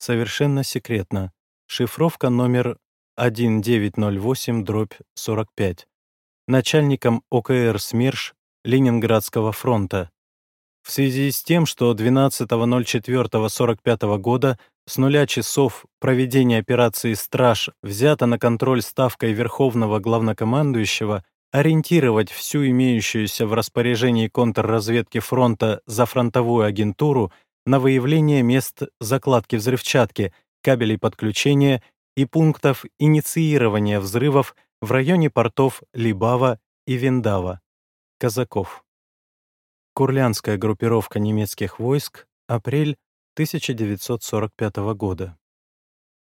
совершенно секретно. Шифровка номер 1908-45. Начальником ОКР СМЕРШ Ленинградского фронта. В связи с тем, что 12.04.45 года с нуля часов проведения операции «Страж» взято на контроль Ставкой Верховного Главнокомандующего ориентировать всю имеющуюся в распоряжении контрразведки фронта за фронтовую агентуру на выявление мест закладки взрывчатки, кабелей подключения и пунктов инициирования взрывов в районе портов Либава и Виндава. Казаков. Курлянская группировка немецких войск, апрель 1945 года.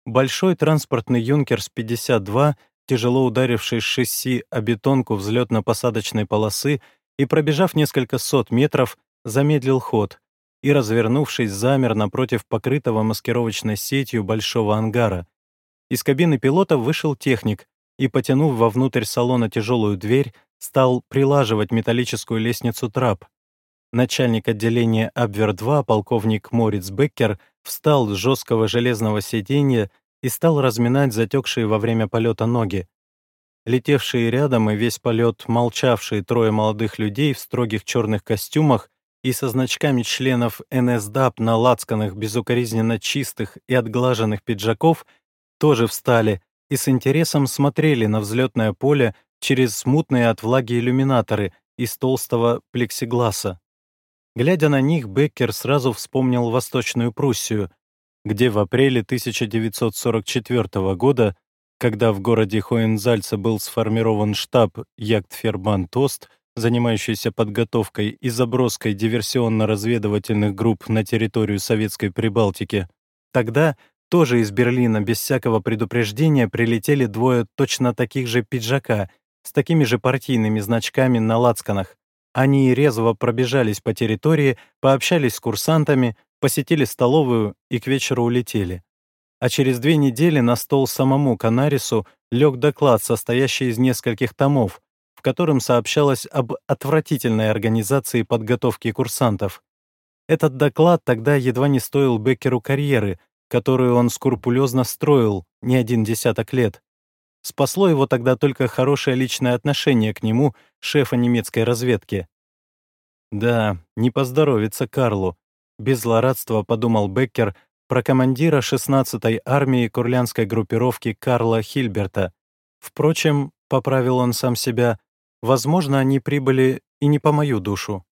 Большой транспортный «Юнкерс-52», тяжело ударивший с шасси о бетонку взлетно-посадочной полосы и пробежав несколько сот метров, замедлил ход и, развернувшись, замер напротив покрытого маскировочной сетью большого ангара. Из кабины пилота вышел техник и, потянув вовнутрь салона тяжелую дверь, стал прилаживать металлическую лестницу трап. Начальник отделения Абвер-2, полковник Мориц Беккер, встал с жесткого железного сиденья и стал разминать затекшие во время полета ноги. Летевшие рядом и весь полет молчавшие трое молодых людей в строгих черных костюмах и со значками членов НСДАП на лацканах безукоризненно чистых и отглаженных пиджаков тоже встали и с интересом смотрели на взлетное поле через смутные от влаги иллюминаторы из толстого плексигласа. Глядя на них, Беккер сразу вспомнил Восточную Пруссию, где в апреле 1944 года, когда в городе Хоензальце был сформирован штаб Ягдфербан Тост, занимающийся подготовкой и заброской диверсионно-разведывательных групп на территорию Советской Прибалтики, тогда тоже из Берлина без всякого предупреждения прилетели двое точно таких же пиджака с такими же партийными значками на лацканах. Они резво пробежались по территории, пообщались с курсантами, посетили столовую и к вечеру улетели. А через две недели на стол самому Канарису лег доклад, состоящий из нескольких томов, в котором сообщалось об отвратительной организации подготовки курсантов. Этот доклад тогда едва не стоил Беккеру карьеры, которую он скрупулезно строил не один десяток лет. Спасло его тогда только хорошее личное отношение к нему, шефа немецкой разведки. Да, не поздоровится Карлу. Без злорадства подумал Беккер про командира 16-й армии курлянской группировки Карла Хильберта. Впрочем, поправил он сам себя, возможно, они прибыли и не по мою душу.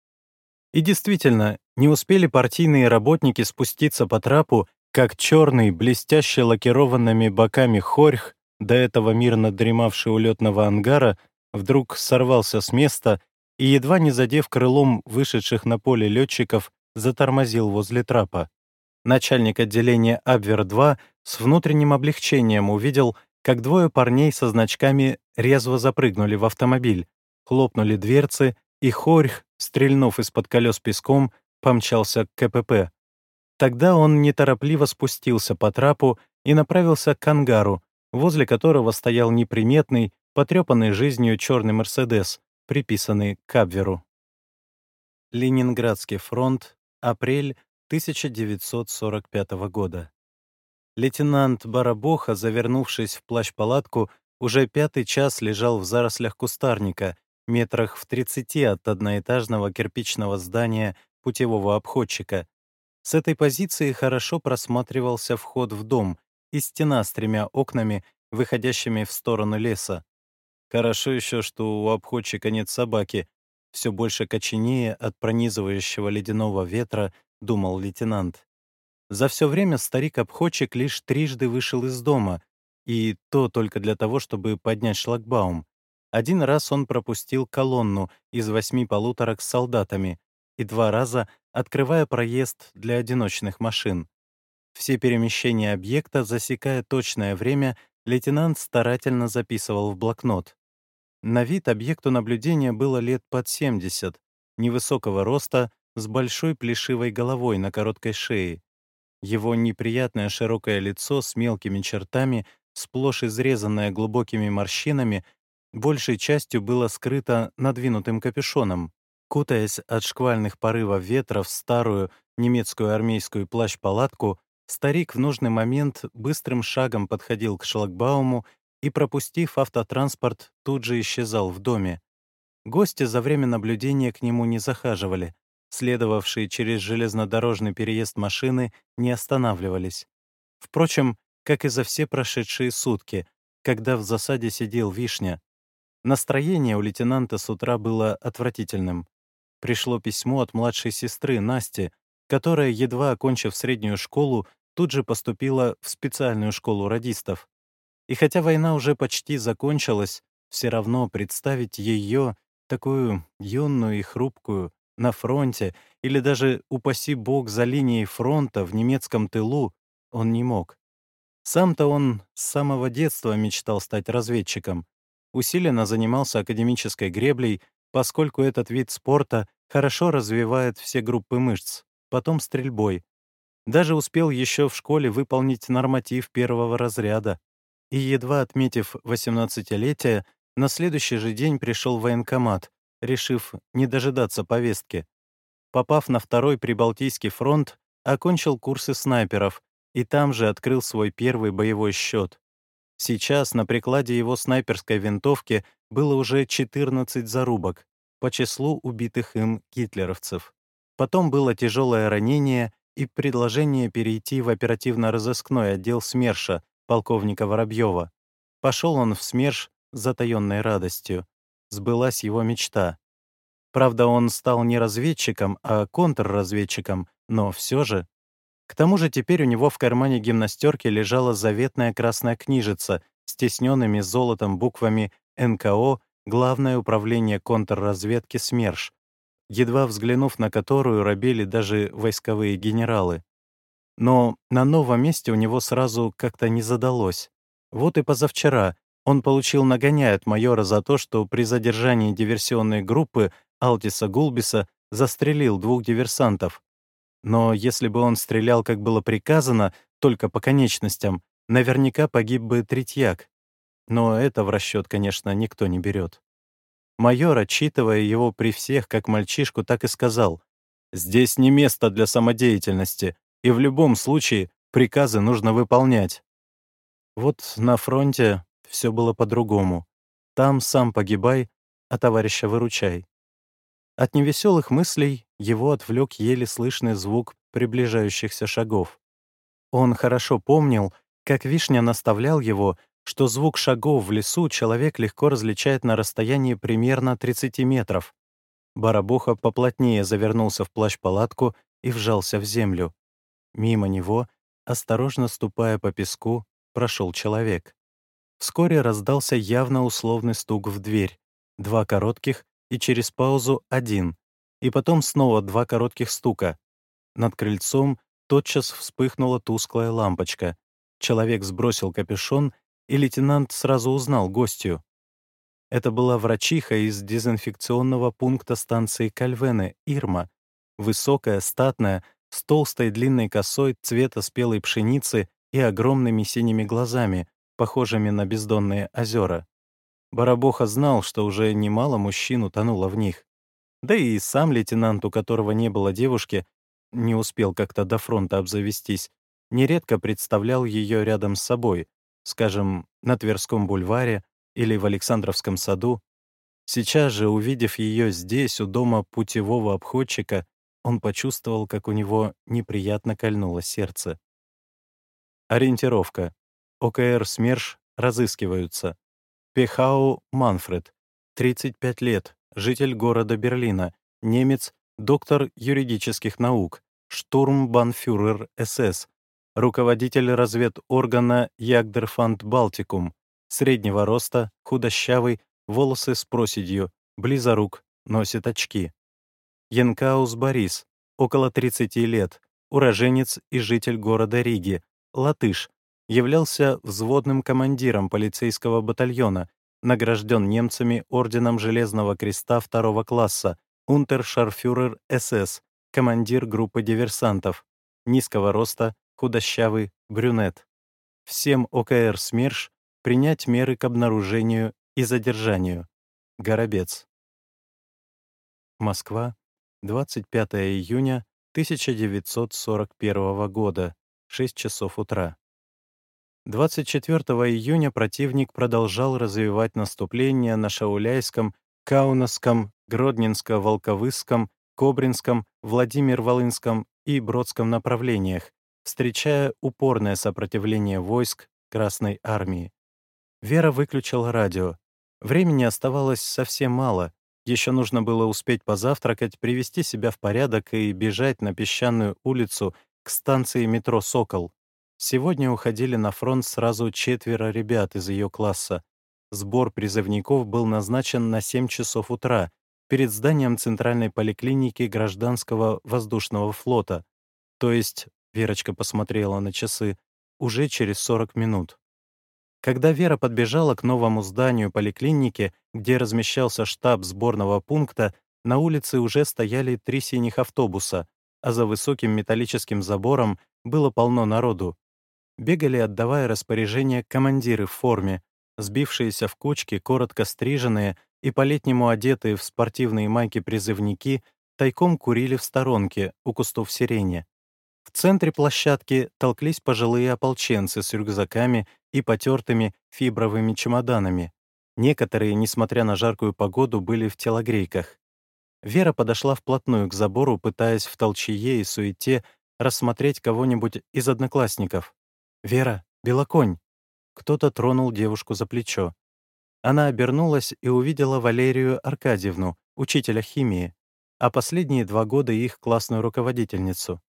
И действительно, не успели партийные работники спуститься по трапу, как черный, блестяще лакированными боками хорьх, до этого мирно дремавший у летного ангара, вдруг сорвался с места и, едва не задев крылом вышедших на поле летчиков, затормозил возле трапа. Начальник отделения Абвер-2 с внутренним облегчением увидел, как двое парней со значками резво запрыгнули в автомобиль, хлопнули дверцы, и Хорьх, стрельнув из-под колес песком, помчался к КПП. Тогда он неторопливо спустился по трапу и направился к ангару, возле которого стоял неприметный, потрепанный жизнью черный «Мерседес», приписанный к Абверу. Ленинградский фронт, апрель 1945 года. Лейтенант Барабоха, завернувшись в плащ-палатку, уже пятый час лежал в зарослях кустарника, метрах в 30 от одноэтажного кирпичного здания путевого обходчика, с этой позиции хорошо просматривался вход в дом и стена с тремя окнами, выходящими в сторону леса. Хорошо еще, что у обходчика нет собаки. Все больше коченее от пронизывающего ледяного ветра, думал лейтенант. За все время старик-обходчик лишь трижды вышел из дома, и то только для того, чтобы поднять шлагбаум. Один раз он пропустил колонну из восьми полуторок с солдатами, и два раза открывая проезд для одиночных машин. Все перемещения объекта, засекая точное время, лейтенант старательно записывал в блокнот. На вид объекту наблюдения было лет под 70, невысокого роста, с большой плешивой головой на короткой шее. Его неприятное широкое лицо с мелкими чертами, сплошь изрезанное глубокими морщинами, большей частью было скрыто надвинутым капюшоном. Кутаясь от шквальных порывов ветра в старую немецкую армейскую плащ-палатку, Старик в нужный момент быстрым шагом подходил к шлагбауму и, пропустив автотранспорт, тут же исчезал в доме. Гости за время наблюдения к нему не захаживали. Следовавшие через железнодорожный переезд машины не останавливались. Впрочем, как и за все прошедшие сутки, когда в засаде сидел Вишня. Настроение у лейтенанта с утра было отвратительным. Пришло письмо от младшей сестры Насти, которая, едва окончив среднюю школу, тут же поступила в специальную школу радистов. И хотя война уже почти закончилась, все равно представить ее, такую юную и хрупкую, на фронте или даже, упаси бог, за линией фронта в немецком тылу, он не мог. Сам-то он с самого детства мечтал стать разведчиком. Усиленно занимался академической греблей, поскольку этот вид спорта хорошо развивает все группы мышц, потом стрельбой. Даже успел еще в школе выполнить норматив первого разряда. И, едва отметив 18-летие, на следующий же день пришел в военкомат, решив не дожидаться повестки. Попав на второй Прибалтийский фронт, окончил курсы снайперов и там же открыл свой первый боевой счет. Сейчас на прикладе его снайперской винтовки было уже 14 зарубок по числу убитых им гитлеровцев. Потом было тяжелое ранение и предложение перейти в оперативно-розыскной отдел СМЕРШа полковника Воробьева. Пошел он в СМЕРШ с затаенной радостью. Сбылась его мечта. Правда, он стал не разведчиком, а контрразведчиком, но все же. К тому же теперь у него в кармане гимнастерки лежала заветная красная книжица с тесненными золотом буквами НКО Главное управление контрразведки СМЕРШ, едва взглянув на которую робели даже войсковые генералы. Но на новом месте у него сразу как-то не задалось. Вот и позавчера он получил нагоняй от майора за то, что при задержании диверсионной группы Алтиса Гулбиса застрелил двух диверсантов. Но если бы он стрелял, как было приказано, только по конечностям, наверняка погиб бы Третьяк. Но это в расчет, конечно, никто не берет. Майор, отчитывая его при всех, как мальчишку, так и сказал, «Здесь не место для самодеятельности, и в любом случае приказы нужно выполнять». Вот на фронте все было по-другому. Там сам погибай, а товарища выручай. От невеселых мыслей его отвлек еле слышный звук приближающихся шагов. Он хорошо помнил, как Вишня наставлял его, что звук шагов в лесу человек легко различает на расстоянии примерно 30 метров. Барабуха поплотнее завернулся в плащ-палатку и вжался в землю. Мимо него, осторожно ступая по песку, прошел человек. Вскоре раздался явно условный стук в дверь. Два коротких и через паузу один. И потом снова два коротких стука. Над крыльцом тотчас вспыхнула тусклая лампочка. Человек сбросил капюшон, и лейтенант сразу узнал гостью. Это была врачиха из дезинфекционного пункта станции Кальвены, Ирма. Высокая, статная, с толстой длинной косой цвета спелой пшеницы и огромными синими глазами, похожими на бездонные озера. Барабоха знал, что уже немало мужчин утонуло в них. Да и сам лейтенант, у которого не было девушки, не успел как-то до фронта обзавестись, нередко представлял ее рядом с собой, скажем, на Тверском бульваре или в Александровском саду. Сейчас же, увидев ее здесь, у дома путевого обходчика, он почувствовал, как у него неприятно кольнуло сердце. Ориентировка. ОКР СМЕРШ разыскиваются. Пехау Манфред, 35 лет, житель города Берлина, немец, доктор юридических наук, штурмбанфюрер СС, руководитель разведоргана Ягдерфанд Балтикум, среднего роста, худощавый, волосы с проседью, близорук, носит очки. Янкаус Борис, около 30 лет, уроженец и житель города Риги, латыш, являлся взводным командиром полицейского батальона, награжден немцами орденом Железного Креста второго класса, унтершарфюрер СС, командир группы диверсантов, низкого роста, худощавый, брюнет. Всем ОКР СМЕРШ принять меры к обнаружению и задержанию. Горобец. Москва, 25 июня 1941 года. 6 часов утра. 24 июня противник продолжал развивать наступление на Шауляйском, Каунасском, Гродненско-Волковыском, Кобринском, Владимир-Волынском и Бродском направлениях, встречая упорное сопротивление войск Красной Армии. Вера выключила радио. Времени оставалось совсем мало. Еще нужно было успеть позавтракать, привести себя в порядок и бежать на песчаную улицу к станции метро «Сокол». Сегодня уходили на фронт сразу четверо ребят из ее класса. Сбор призывников был назначен на 7 часов утра перед зданием Центральной поликлиники Гражданского воздушного флота. То есть, Верочка посмотрела на часы, уже через 40 минут. Когда Вера подбежала к новому зданию поликлиники, где размещался штаб сборного пункта, на улице уже стояли три синих автобуса, а за высоким металлическим забором было полно народу бегали, отдавая распоряжения командиры в форме, сбившиеся в кучки, коротко стриженные и по-летнему одетые в спортивные майки призывники тайком курили в сторонке у кустов сирени. В центре площадки толклись пожилые ополченцы с рюкзаками и потертыми фибровыми чемоданами. Некоторые, несмотря на жаркую погоду, были в телогрейках. Вера подошла вплотную к забору, пытаясь в толчее и суете рассмотреть кого-нибудь из одноклассников. «Вера, белоконь!» Кто-то тронул девушку за плечо. Она обернулась и увидела Валерию Аркадьевну, учителя химии, а последние два года их классную руководительницу.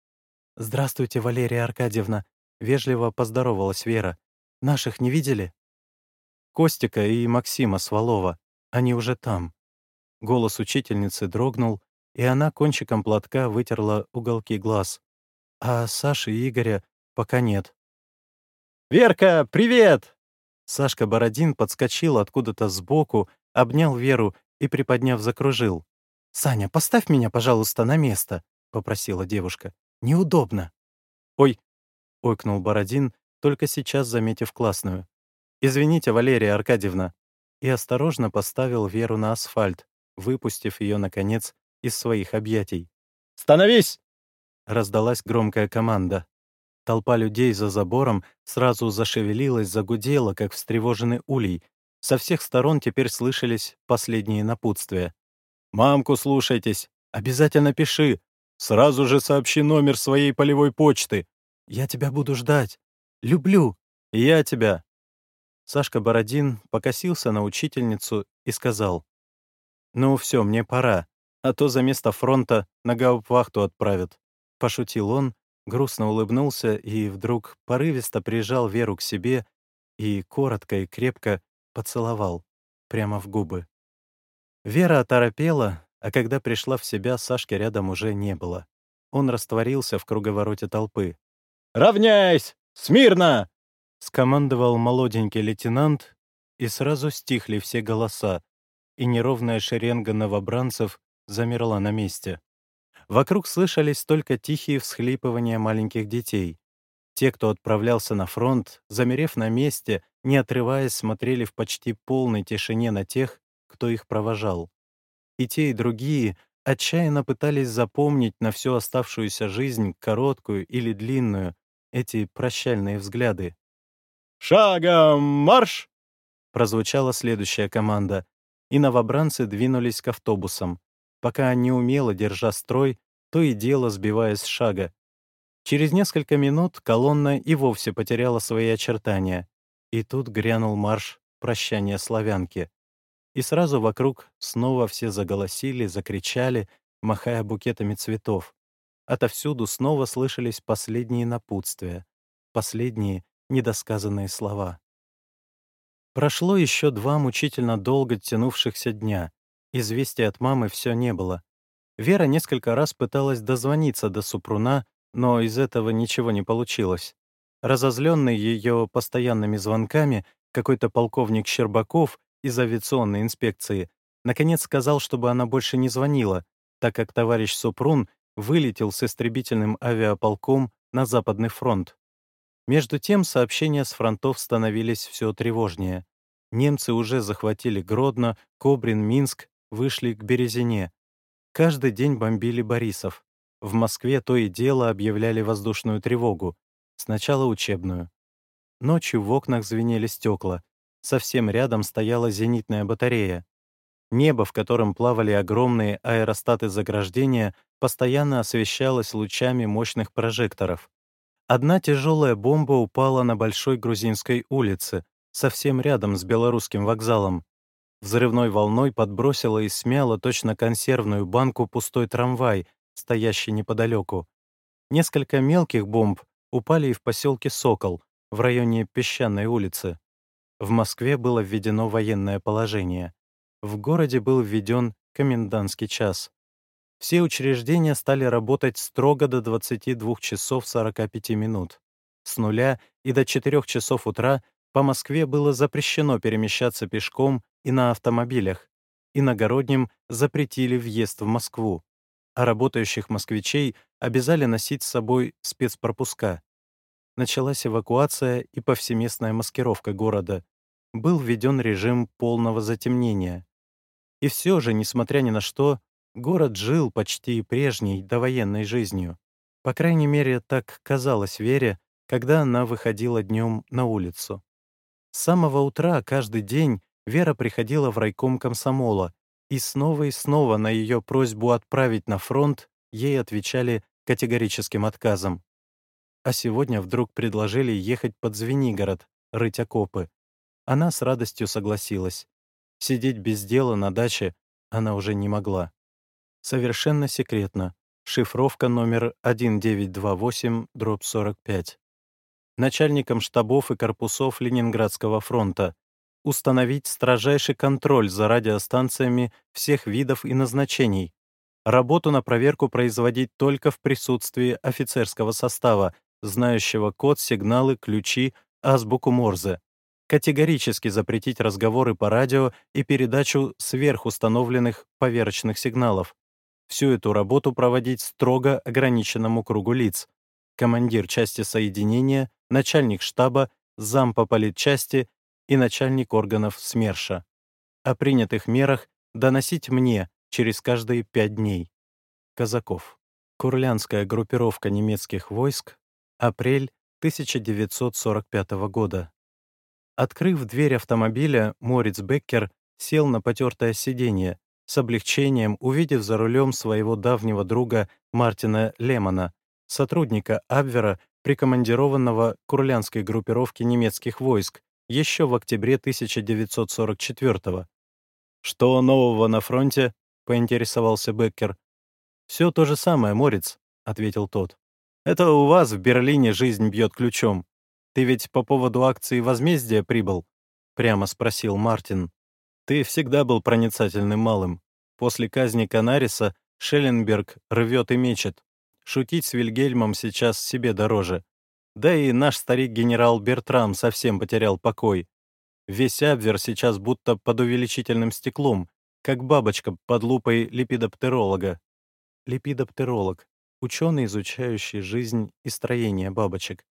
«Здравствуйте, Валерия Аркадьевна!» — вежливо поздоровалась Вера. «Наших не видели?» Костика и Максима Свалова. Они уже там. Голос учительницы дрогнул, и она кончиком платка вытерла уголки глаз. А Саши и Игоря пока нет. «Верка, привет!» Сашка Бородин подскочил откуда-то сбоку, обнял Веру и, приподняв, закружил. «Саня, поставь меня, пожалуйста, на место», — попросила девушка. «Неудобно». «Ой!» — ойкнул Бородин, только сейчас заметив классную. «Извините, Валерия Аркадьевна». И осторожно поставил Веру на асфальт, выпустив ее, наконец, из своих объятий. «Становись!» — раздалась громкая команда. Толпа людей за забором сразу зашевелилась, загудела, как встревоженный улей. Со всех сторон теперь слышались последние напутствия. «Мамку слушайтесь! Обязательно пиши! Сразу же сообщи номер своей полевой почты! Я тебя буду ждать! Люблю! Я тебя!» Сашка Бородин покосился на учительницу и сказал. «Ну все, мне пора, а то за место фронта на гауптвахту отправят», — пошутил он грустно улыбнулся и вдруг порывисто прижал Веру к себе и коротко и крепко поцеловал прямо в губы. Вера оторопела, а когда пришла в себя, Сашки рядом уже не было. Он растворился в круговороте толпы. «Равняйсь! Смирно!» — скомандовал молоденький лейтенант, и сразу стихли все голоса, и неровная шеренга новобранцев замерла на месте. Вокруг слышались только тихие всхлипывания маленьких детей. Те, кто отправлялся на фронт, замерев на месте, не отрываясь, смотрели в почти полной тишине на тех, кто их провожал. И те, и другие отчаянно пытались запомнить на всю оставшуюся жизнь, короткую или длинную, эти прощальные взгляды. «Шагом марш!» прозвучала следующая команда, и новобранцы двинулись к автобусам пока неумело держа строй, то и дело сбиваясь с шага. Через несколько минут колонна и вовсе потеряла свои очертания. И тут грянул марш прощания славянки. И сразу вокруг снова все заголосили, закричали, махая букетами цветов. Отовсюду снова слышались последние напутствия, последние недосказанные слова. Прошло еще два мучительно долго тянувшихся дня. Известия от мамы все не было. Вера несколько раз пыталась дозвониться до Супруна, но из этого ничего не получилось. Разозленный ее постоянными звонками, какой-то полковник Щербаков из авиационной инспекции наконец сказал, чтобы она больше не звонила, так как товарищ Супрун вылетел с истребительным авиаполком на Западный фронт. Между тем сообщения с фронтов становились все тревожнее. Немцы уже захватили Гродно, Кобрин, Минск, вышли к Березине. Каждый день бомбили Борисов. В Москве то и дело объявляли воздушную тревогу. Сначала учебную. Ночью в окнах звенели стекла. Совсем рядом стояла зенитная батарея. Небо, в котором плавали огромные аэростаты заграждения, постоянно освещалось лучами мощных прожекторов. Одна тяжелая бомба упала на Большой Грузинской улице, совсем рядом с Белорусским вокзалом. Взрывной волной подбросила и смяла точно консервную банку пустой трамвай, стоящий неподалеку. Несколько мелких бомб упали и в поселке Сокол, в районе Песчаной улицы. В Москве было введено военное положение. В городе был введен комендантский час. Все учреждения стали работать строго до 22 часов 45 минут. С нуля и до 4 часов утра по Москве было запрещено перемещаться пешком и на автомобилях. Иногородним запретили въезд в Москву, а работающих москвичей обязали носить с собой спецпропуска. Началась эвакуация и повсеместная маскировка города. Был введен режим полного затемнения. И все же, несмотря ни на что, город жил почти прежней довоенной жизнью. По крайней мере, так казалось Вере, когда она выходила днем на улицу. С самого утра каждый день Вера приходила в райком комсомола, и снова и снова на ее просьбу отправить на фронт ей отвечали категорическим отказом. А сегодня вдруг предложили ехать под Звенигород, рыть окопы. Она с радостью согласилась. Сидеть без дела на даче она уже не могла. Совершенно секретно. Шифровка номер 1928-45. Начальникам штабов и корпусов Ленинградского фронта установить строжайший контроль за радиостанциями всех видов и назначений, работу на проверку производить только в присутствии офицерского состава, знающего код, сигналы, ключи, азбуку Морзе, категорически запретить разговоры по радио и передачу сверхустановленных поверочных сигналов. Всю эту работу проводить строго ограниченному кругу лиц. Командир части соединения, начальник штаба, зам по политчасти и начальник органов СМЕРШа. О принятых мерах доносить мне через каждые пять дней. Казаков. Курлянская группировка немецких войск. Апрель 1945 года. Открыв дверь автомобиля, Морец Беккер сел на потертое сиденье, с облегчением увидев за рулем своего давнего друга Мартина Лемона, сотрудника Абвера, прикомандированного к Курлянской группировке немецких войск, еще в октябре 1944 -го. «Что нового на фронте?» — поинтересовался Беккер. «Все то же самое, Морец», — ответил тот. «Это у вас в Берлине жизнь бьет ключом. Ты ведь по поводу акции возмездия прибыл?» — прямо спросил Мартин. «Ты всегда был проницательным малым. После казни Канариса Шелленберг рвет и мечет. Шутить с Вильгельмом сейчас себе дороже. Да и наш старик-генерал Бертрам совсем потерял покой. Весь Абвер сейчас будто под увеличительным стеклом, как бабочка под лупой липидоптеролога. Липидоптеролог — ученый, изучающий жизнь и строение бабочек.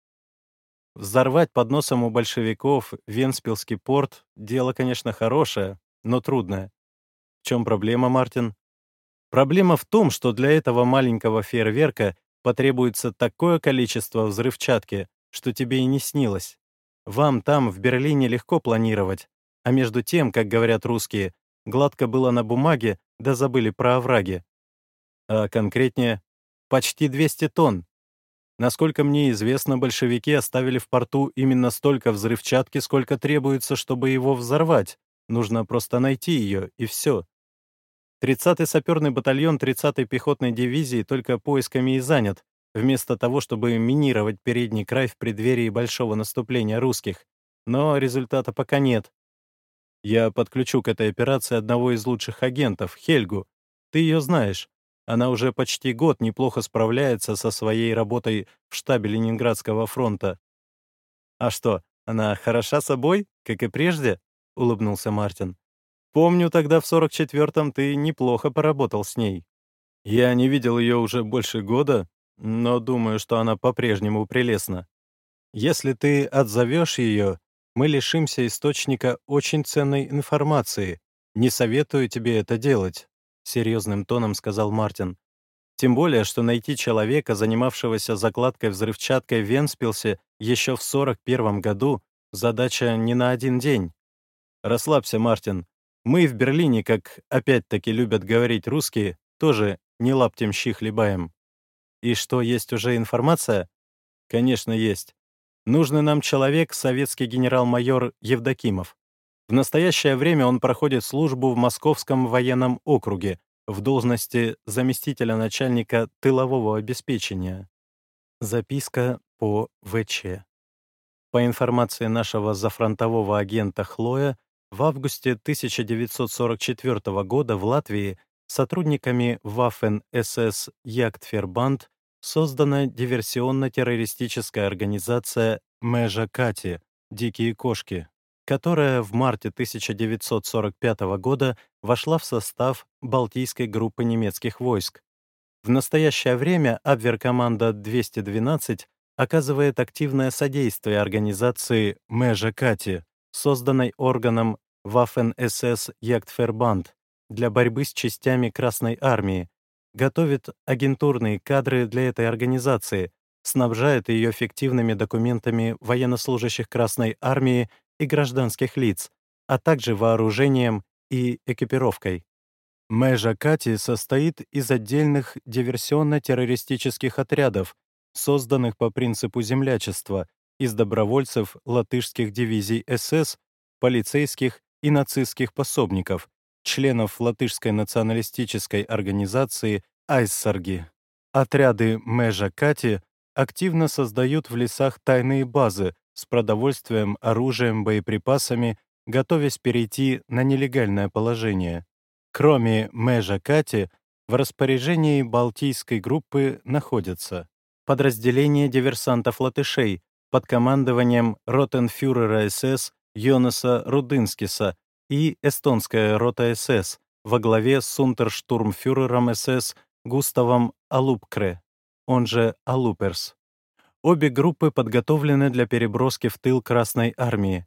Взорвать под носом у большевиков Венспилский порт — дело, конечно, хорошее, но трудное. В чем проблема, Мартин? Проблема в том, что для этого маленького фейерверка потребуется такое количество взрывчатки, что тебе и не снилось. Вам там, в Берлине, легко планировать, а между тем, как говорят русские, гладко было на бумаге, да забыли про овраги. А конкретнее, почти 200 тонн. Насколько мне известно, большевики оставили в порту именно столько взрывчатки, сколько требуется, чтобы его взорвать. Нужно просто найти ее, и все. 30-й саперный батальон 30-й пехотной дивизии только поисками и занят, вместо того, чтобы минировать передний край в преддверии большого наступления русских. Но результата пока нет. Я подключу к этой операции одного из лучших агентов, Хельгу. Ты ее знаешь. Она уже почти год неплохо справляется со своей работой в штабе Ленинградского фронта. «А что, она хороша собой, как и прежде?» — улыбнулся Мартин. Помню, тогда в 44-м ты неплохо поработал с ней. Я не видел ее уже больше года, но думаю, что она по-прежнему прелестна. Если ты отзовешь ее, мы лишимся источника очень ценной информации. Не советую тебе это делать», — серьезным тоном сказал Мартин. Тем более, что найти человека, занимавшегося закладкой взрывчаткой в Венспилсе еще в 41 году, задача не на один день. Расслабься, Мартин. Мы в Берлине, как опять-таки любят говорить русские, тоже не лаптем щи хлебаем. И что, есть уже информация? Конечно, есть. Нужный нам человек — советский генерал-майор Евдокимов. В настоящее время он проходит службу в Московском военном округе в должности заместителя начальника тылового обеспечения. Записка по ВЧ. По информации нашего зафронтового агента Хлоя, в августе 1944 года в Латвии сотрудниками Waffen-СС Jagdverband создана диверсионно-террористическая организация «Межа Кати» — «Дикие кошки», которая в марте 1945 года вошла в состав Балтийской группы немецких войск. В настоящее время Абверкоманда 212 оказывает активное содействие организации «Межа Кати», созданной органом Waffen-СС Jagdverband для борьбы с частями Красной Армии, готовит агентурные кадры для этой организации, снабжает ее фиктивными документами военнослужащих Красной Армии и гражданских лиц, а также вооружением и экипировкой. Межа Кати состоит из отдельных диверсионно-террористических отрядов, созданных по принципу землячества, из добровольцев латышских дивизий СС, полицейских и нацистских пособников, членов латышской националистической организации «Айссарги». Отряды Межа Кати активно создают в лесах тайные базы, с продовольствием, оружием, боеприпасами, готовясь перейти на нелегальное положение. Кроме Межа Кати, в распоряжении Балтийской группы находятся подразделения диверсантов-латышей под командованием ротенфюрера СС Йонаса Рудынскиса и эстонская рота СС во главе с унтерштурмфюрером СС Густавом Алупкре, он же Алуперс. Обе группы подготовлены для переброски в тыл Красной Армии.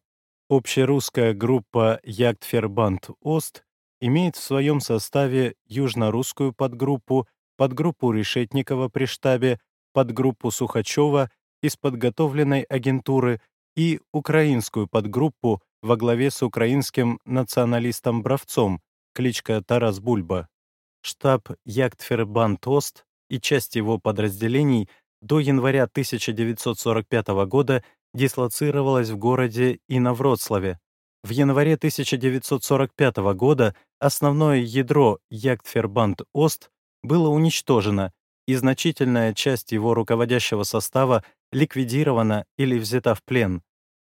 Общерусская группа Ягдфербанд Ост имеет в своем составе южнорусскую подгруппу, подгруппу Решетникова при штабе, подгруппу Сухачева из подготовленной агентуры и украинскую подгруппу во главе с украинским националистом-бравцом, кличка Тарас Бульба. Штаб Ягдфербанд Ост и часть его подразделений до января 1945 года дислоцировалась в городе и на Вроцлаве. В январе 1945 года основное ядро Ягдфербанд Ост было уничтожено, и значительная часть его руководящего состава ликвидирована или взята в плен.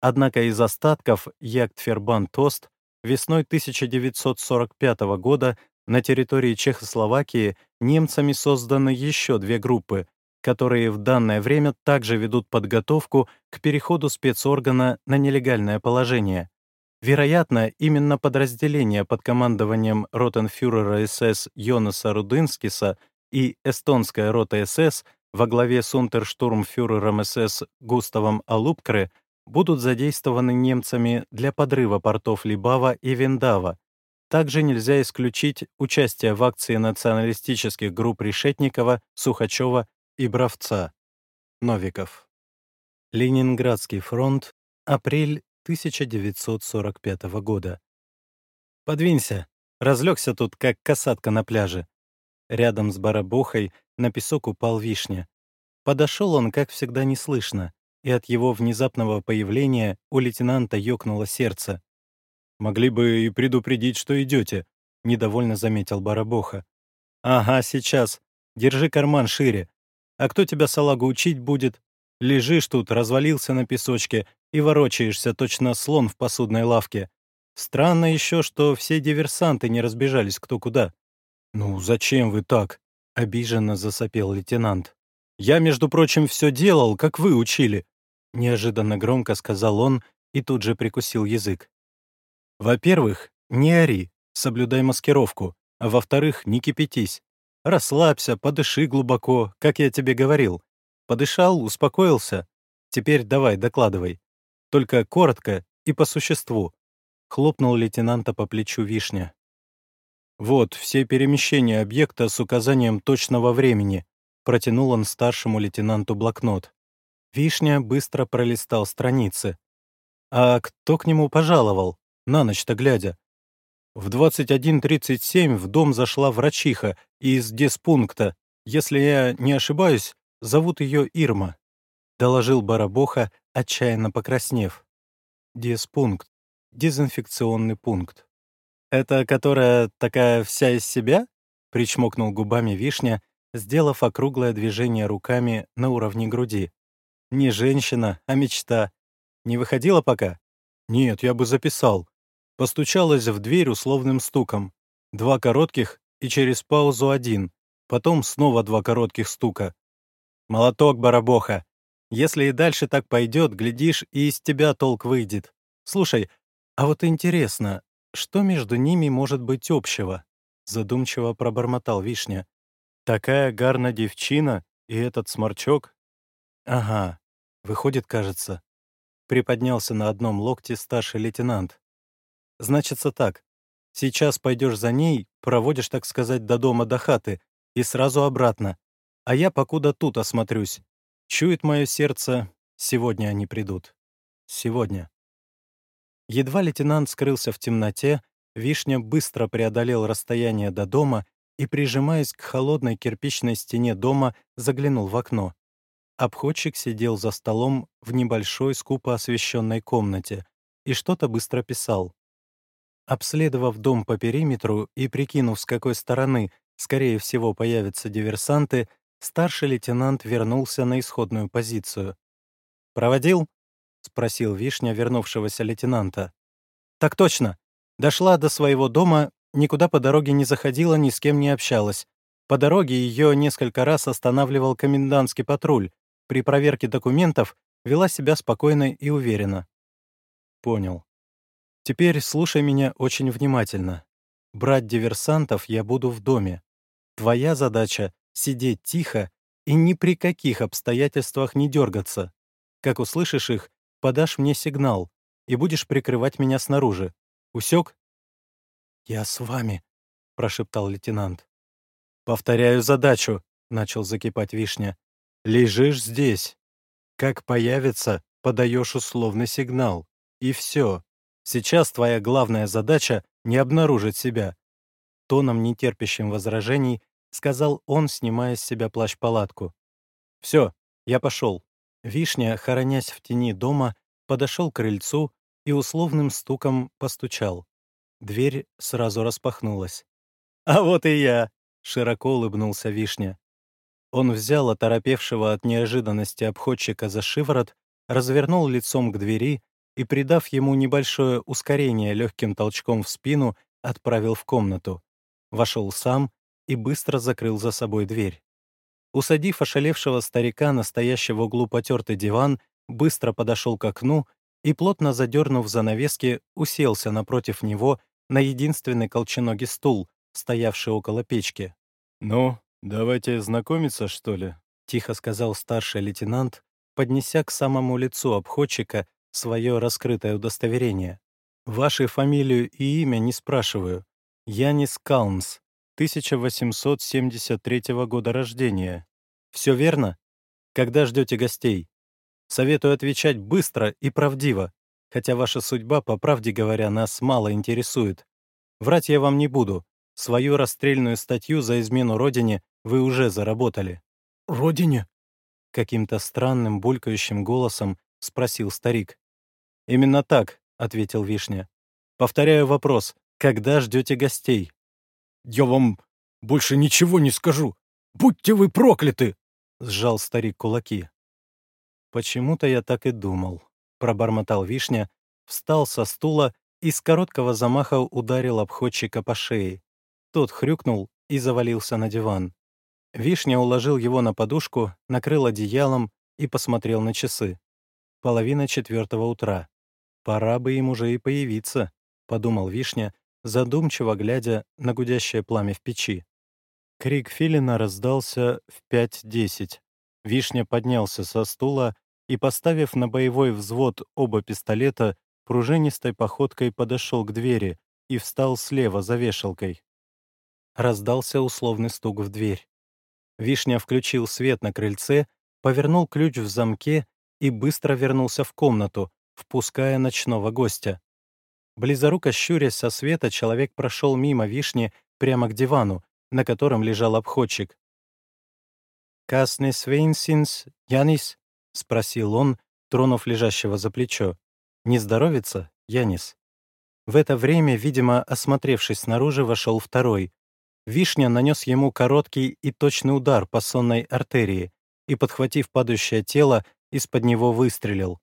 Однако из остатков Ягдфербанд Ост весной 1945 года на территории Чехословакии немцами созданы еще две группы, которые в данное время также ведут подготовку к переходу спецоргана на нелегальное положение. Вероятно, именно подразделения под командованием ротенфюрера СС Йонаса Рудынскиса и эстонская рота СС во главе с унтерштурмфюрером СС Густавом Алупкре будут задействованы немцами для подрыва портов Либава и Виндава. Также нельзя исключить участие в акции националистических групп Решетникова, Сухачева и Бравца. Новиков. Ленинградский фронт. Апрель 1945 года. «Подвинься!» Разлегся тут, как касатка на пляже. Рядом с барабухой на песок упал вишня. Подошел он, как всегда, неслышно, и от его внезапного появления у лейтенанта ёкнуло сердце. «Могли бы и предупредить, что идете», — недовольно заметил барабоха. «Ага, сейчас. Держи карман шире. А кто тебя салагу учить будет? Лежишь тут, развалился на песочке и ворочаешься, точно слон в посудной лавке. Странно еще, что все диверсанты не разбежались кто куда. «Ну, зачем вы так?» — обиженно засопел лейтенант. «Я, между прочим, все делал, как вы учили», — неожиданно громко сказал он и тут же прикусил язык. «Во-первых, не ори, соблюдай маскировку, а во-вторых, не кипятись. Расслабься, подыши глубоко, как я тебе говорил. Подышал, успокоился. Теперь давай, докладывай. Только коротко и по существу. Хлопнул лейтенанта по плечу вишня. «Вот, все перемещения объекта с указанием точного времени», протянул он старшему лейтенанту блокнот. Вишня быстро пролистал страницы. «А кто к нему пожаловал? На ночь-то глядя?» В 21.37 в дом зашла врачиха из диспункта. Если я не ошибаюсь, зовут ее Ирма», — доложил Барабоха, отчаянно покраснев. «Диспункт. Дезинфекционный пункт». «Это которая такая вся из себя?» — причмокнул губами вишня, сделав округлое движение руками на уровне груди. «Не женщина, а мечта. Не выходила пока?» «Нет, я бы записал». Постучалась в дверь условным стуком. Два коротких и через паузу один. Потом снова два коротких стука. «Молоток, барабоха! Если и дальше так пойдет, глядишь, и из тебя толк выйдет. Слушай, а вот интересно, что между ними может быть общего?» Задумчиво пробормотал Вишня. «Такая гарна девчина и этот сморчок?» «Ага, выходит, кажется». Приподнялся на одном локте старший лейтенант. «Значится так. Сейчас пойдешь за ней, проводишь, так сказать, до дома, до хаты, и сразу обратно. А я покуда тут осмотрюсь. Чует мое сердце, сегодня они придут. Сегодня». Едва лейтенант скрылся в темноте, Вишня быстро преодолел расстояние до дома и, прижимаясь к холодной кирпичной стене дома, заглянул в окно. Обходчик сидел за столом в небольшой, скупо освещенной комнате и что-то быстро писал. Обследовав дом по периметру и прикинув, с какой стороны, скорее всего, появятся диверсанты, старший лейтенант вернулся на исходную позицию. «Проводил?» — спросил Вишня вернувшегося лейтенанта. «Так точно. Дошла до своего дома, никуда по дороге не заходила, ни с кем не общалась. По дороге ее несколько раз останавливал комендантский патруль. При проверке документов вела себя спокойно и уверенно». «Понял. Теперь слушай меня очень внимательно. Брать диверсантов я буду в доме. Твоя задача — сидеть тихо и ни при каких обстоятельствах не дергаться. Как услышишь их, подашь мне сигнал и будешь прикрывать меня снаружи. Усек? «Я с вами», — прошептал лейтенант. «Повторяю задачу», — начал закипать вишня. «Лежишь здесь. Как появится, подаешь условный сигнал. И все. Сейчас твоя главная задача — не обнаружить себя». Тоном, нетерпящим возражений, сказал он, снимая с себя плащ-палатку. «Все, я пошел». Вишня, хоронясь в тени дома, подошел к крыльцу и условным стуком постучал. Дверь сразу распахнулась. «А вот и я!» — широко улыбнулся Вишня. Он взял оторопевшего от неожиданности обходчика за шиворот, развернул лицом к двери и, придав ему небольшое ускорение легким толчком в спину, отправил в комнату. Вошел сам и быстро закрыл за собой дверь. Усадив ошалевшего старика, настоящего в углу потертый диван, быстро подошел к окну и, плотно задернув занавески, уселся напротив него на единственный колченогий стул, стоявший около печки. «Ну, давайте знакомиться, что ли?» — тихо сказал старший лейтенант, поднеся к самому лицу обходчика свое раскрытое удостоверение. «Вашей фамилию и имя не спрашиваю. Янис Калмс, 1873 года рождения. Все верно? Когда ждете гостей? Советую отвечать быстро и правдиво, хотя ваша судьба, по правде говоря, нас мало интересует. Врать я вам не буду. Свою расстрельную статью за измену родине вы уже заработали». «Родине?» — каким-то странным булькающим голосом спросил старик. «Именно так», — ответил Вишня. «Повторяю вопрос. Когда ждете гостей?» «Я вам больше ничего не скажу. Будьте вы прокляты!» — сжал старик кулаки. «Почему-то я так и думал», — пробормотал Вишня, встал со стула и с короткого замаха ударил обходчика по шее. Тот хрюкнул и завалился на диван. Вишня уложил его на подушку, накрыл одеялом и посмотрел на часы. Половина четвертого утра. Пора бы им уже и появиться, — подумал Вишня, задумчиво глядя на гудящее пламя в печи. Крик Филина раздался в 5.10. Вишня поднялся со стула и, поставив на боевой взвод оба пистолета, пружинистой походкой подошел к двери и встал слева за вешалкой. раздался условный стук в дверь. Вишня включил свет на крыльце, повернул ключ в замке и быстро вернулся в комнату, впуская ночного гостя. Близоруко щурясь со света, человек прошел мимо вишни прямо к дивану, на котором лежал обходчик. «Каснес Вейнсинс, Янис?» — спросил он, тронув лежащего за плечо. «Не здоровится, Янис?» В это время, видимо, осмотревшись снаружи, вошел второй. Вишня нанес ему короткий и точный удар по сонной артерии и, подхватив падающее тело, из-под него выстрелил.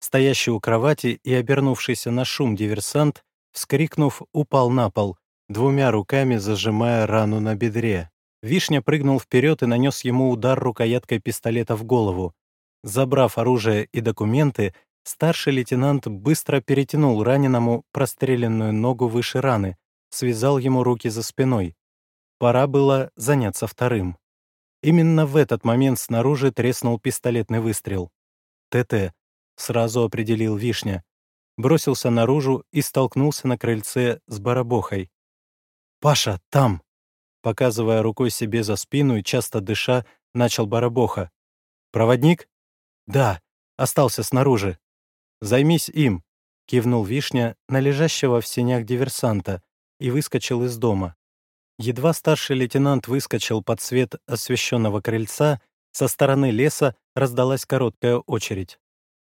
Стоящий у кровати и обернувшийся на шум диверсант, вскрикнув, упал на пол, двумя руками зажимая рану на бедре. Вишня прыгнул вперед и нанес ему удар рукояткой пистолета в голову. Забрав оружие и документы, старший лейтенант быстро перетянул раненому простреленную ногу выше раны, связал ему руки за спиной. Пора было заняться вторым. Именно в этот момент снаружи треснул пистолетный выстрел. ТТ, сразу определил Вишня. Бросился наружу и столкнулся на крыльце с барабохой. «Паша, там!» Показывая рукой себе за спину и часто дыша, начал барабоха. «Проводник?» «Да, остался снаружи». «Займись им», — кивнул Вишня на лежащего в сенях диверсанта и выскочил из дома. Едва старший лейтенант выскочил под свет освещенного крыльца, со стороны леса раздалась короткая очередь.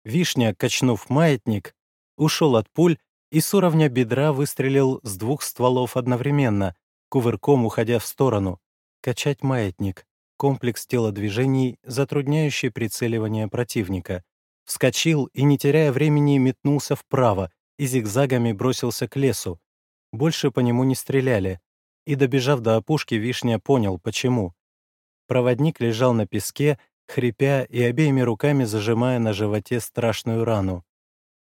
Вишня, качнув маятник, ушел от пуль и с уровня бедра выстрелил с двух стволов одновременно, кувырком уходя в сторону. Качать маятник. Комплекс телодвижений, затрудняющий прицеливание противника. Вскочил и, не теряя времени, метнулся вправо и зигзагами бросился к лесу. Больше по нему не стреляли, и, добежав до опушки, Вишня понял, почему. Проводник лежал на песке, хрипя и обеими руками зажимая на животе страшную рану.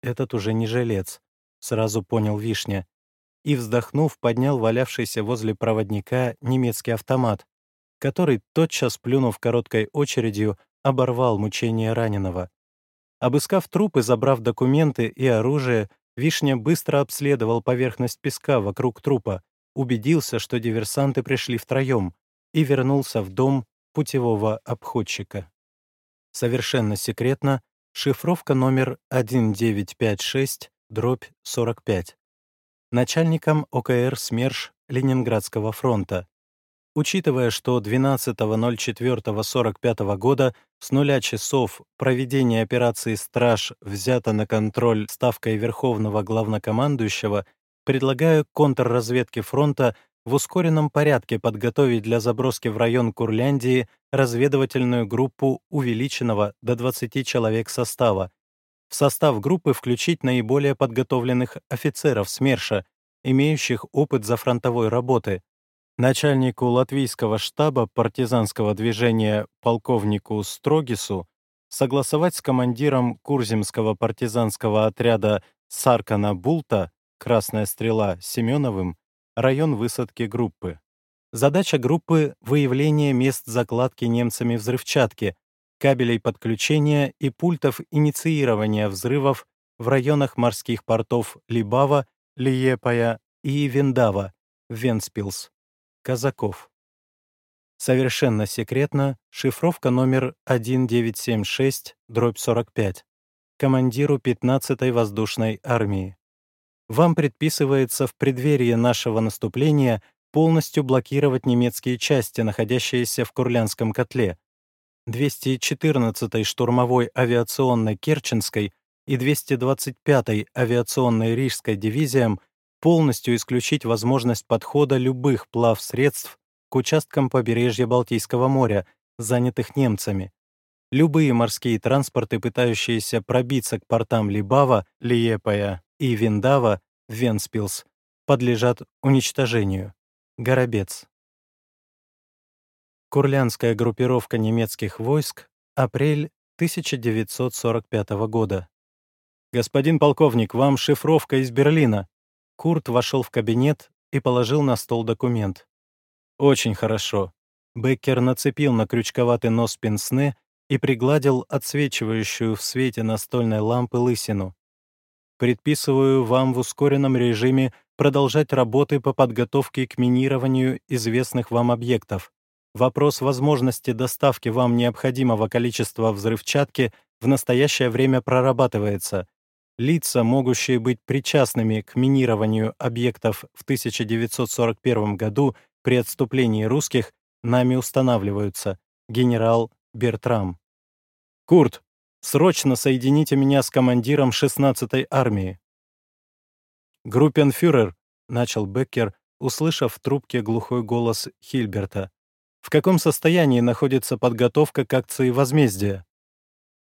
Этот уже не жилец, сразу понял Вишня. И, вздохнув, поднял валявшийся возле проводника немецкий автомат, который, тотчас плюнув короткой очередью, оборвал мучение раненого. Обыскав труп и забрав документы и оружие, Вишня быстро обследовал поверхность песка вокруг трупа, убедился, что диверсанты пришли втроем, и вернулся в дом путевого обходчика. Совершенно секретно шифровка номер 1956, дробь 45. Начальником ОКР СМЕРШ Ленинградского фронта. Учитывая, что 12.04.45 года с нуля часов проведение операции «Страж» взято на контроль Ставкой Верховного Главнокомандующего Предлагаю контрразведке фронта в ускоренном порядке подготовить для заброски в район Курляндии разведывательную группу увеличенного до 20 человек состава. В состав группы включить наиболее подготовленных офицеров СМЕРШа, имеющих опыт зафронтовой работы, начальнику латвийского штаба партизанского движения полковнику Строгису согласовать с командиром Курземского партизанского отряда Саркана Булта «Красная стрела» Семеновым район высадки группы. Задача группы — выявление мест закладки немцами взрывчатки, кабелей подключения и пультов инициирования взрывов в районах морских портов Либава, Лиепая и Виндава, Венспилс, Казаков. Совершенно секретно шифровка номер 1976-45 командиру 15-й воздушной армии вам предписывается в преддверии нашего наступления полностью блокировать немецкие части, находящиеся в Курлянском котле. 214-й штурмовой авиационной Керченской и 225-й авиационной Рижской дивизиям полностью исключить возможность подхода любых плавсредств к участкам побережья Балтийского моря, занятых немцами. Любые морские транспорты, пытающиеся пробиться к портам Либава, Лиепая и Виндава, Венспилс, подлежат уничтожению. Горобец. Курлянская группировка немецких войск. Апрель 1945 года. «Господин полковник, вам шифровка из Берлина». Курт вошел в кабинет и положил на стол документ. «Очень хорошо». Беккер нацепил на крючковатый нос пенсне и пригладил отсвечивающую в свете настольной лампы лысину. Предписываю вам в ускоренном режиме продолжать работы по подготовке к минированию известных вам объектов. Вопрос возможности доставки вам необходимого количества взрывчатки в настоящее время прорабатывается. Лица, могущие быть причастными к минированию объектов в 1941 году при отступлении русских, нами устанавливаются. Генерал Бертрам. «Курт, срочно соедините меня с командиром 16-й армии». «Группенфюрер», — начал Беккер, услышав в трубке глухой голос Хильберта. «В каком состоянии находится подготовка к акции возмездия?»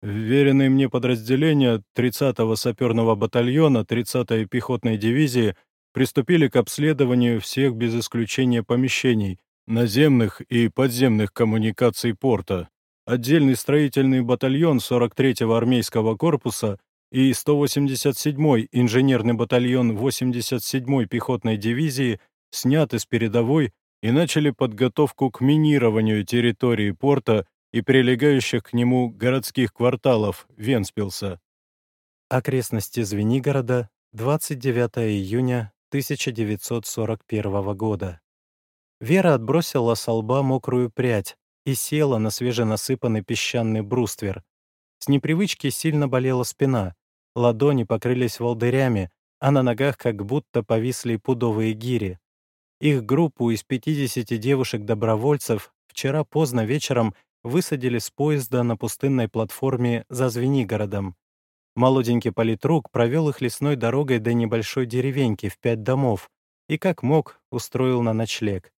Вверенные мне подразделения 30-го саперного батальона 30-й пехотной дивизии приступили к обследованию всех без исключения помещений, наземных и подземных коммуникаций порта. Отдельный строительный батальон 43-го армейского корпуса и 187-й инженерный батальон 87-й пехотной дивизии сняты с передовой и начали подготовку к минированию территории порта и прилегающих к нему городских кварталов Венспилса. Окрестности Звенигорода, 29 июня 1941 года. Вера отбросила с лба мокрую прядь и села на свеженасыпанный песчаный бруствер. С непривычки сильно болела спина, ладони покрылись волдырями, а на ногах как будто повисли пудовые гири. Их группу из 50 девушек-добровольцев вчера поздно вечером высадили с поезда на пустынной платформе за Звенигородом. Молоденький политрук провел их лесной дорогой до небольшой деревеньки в пять домов и, как мог, устроил на ночлег.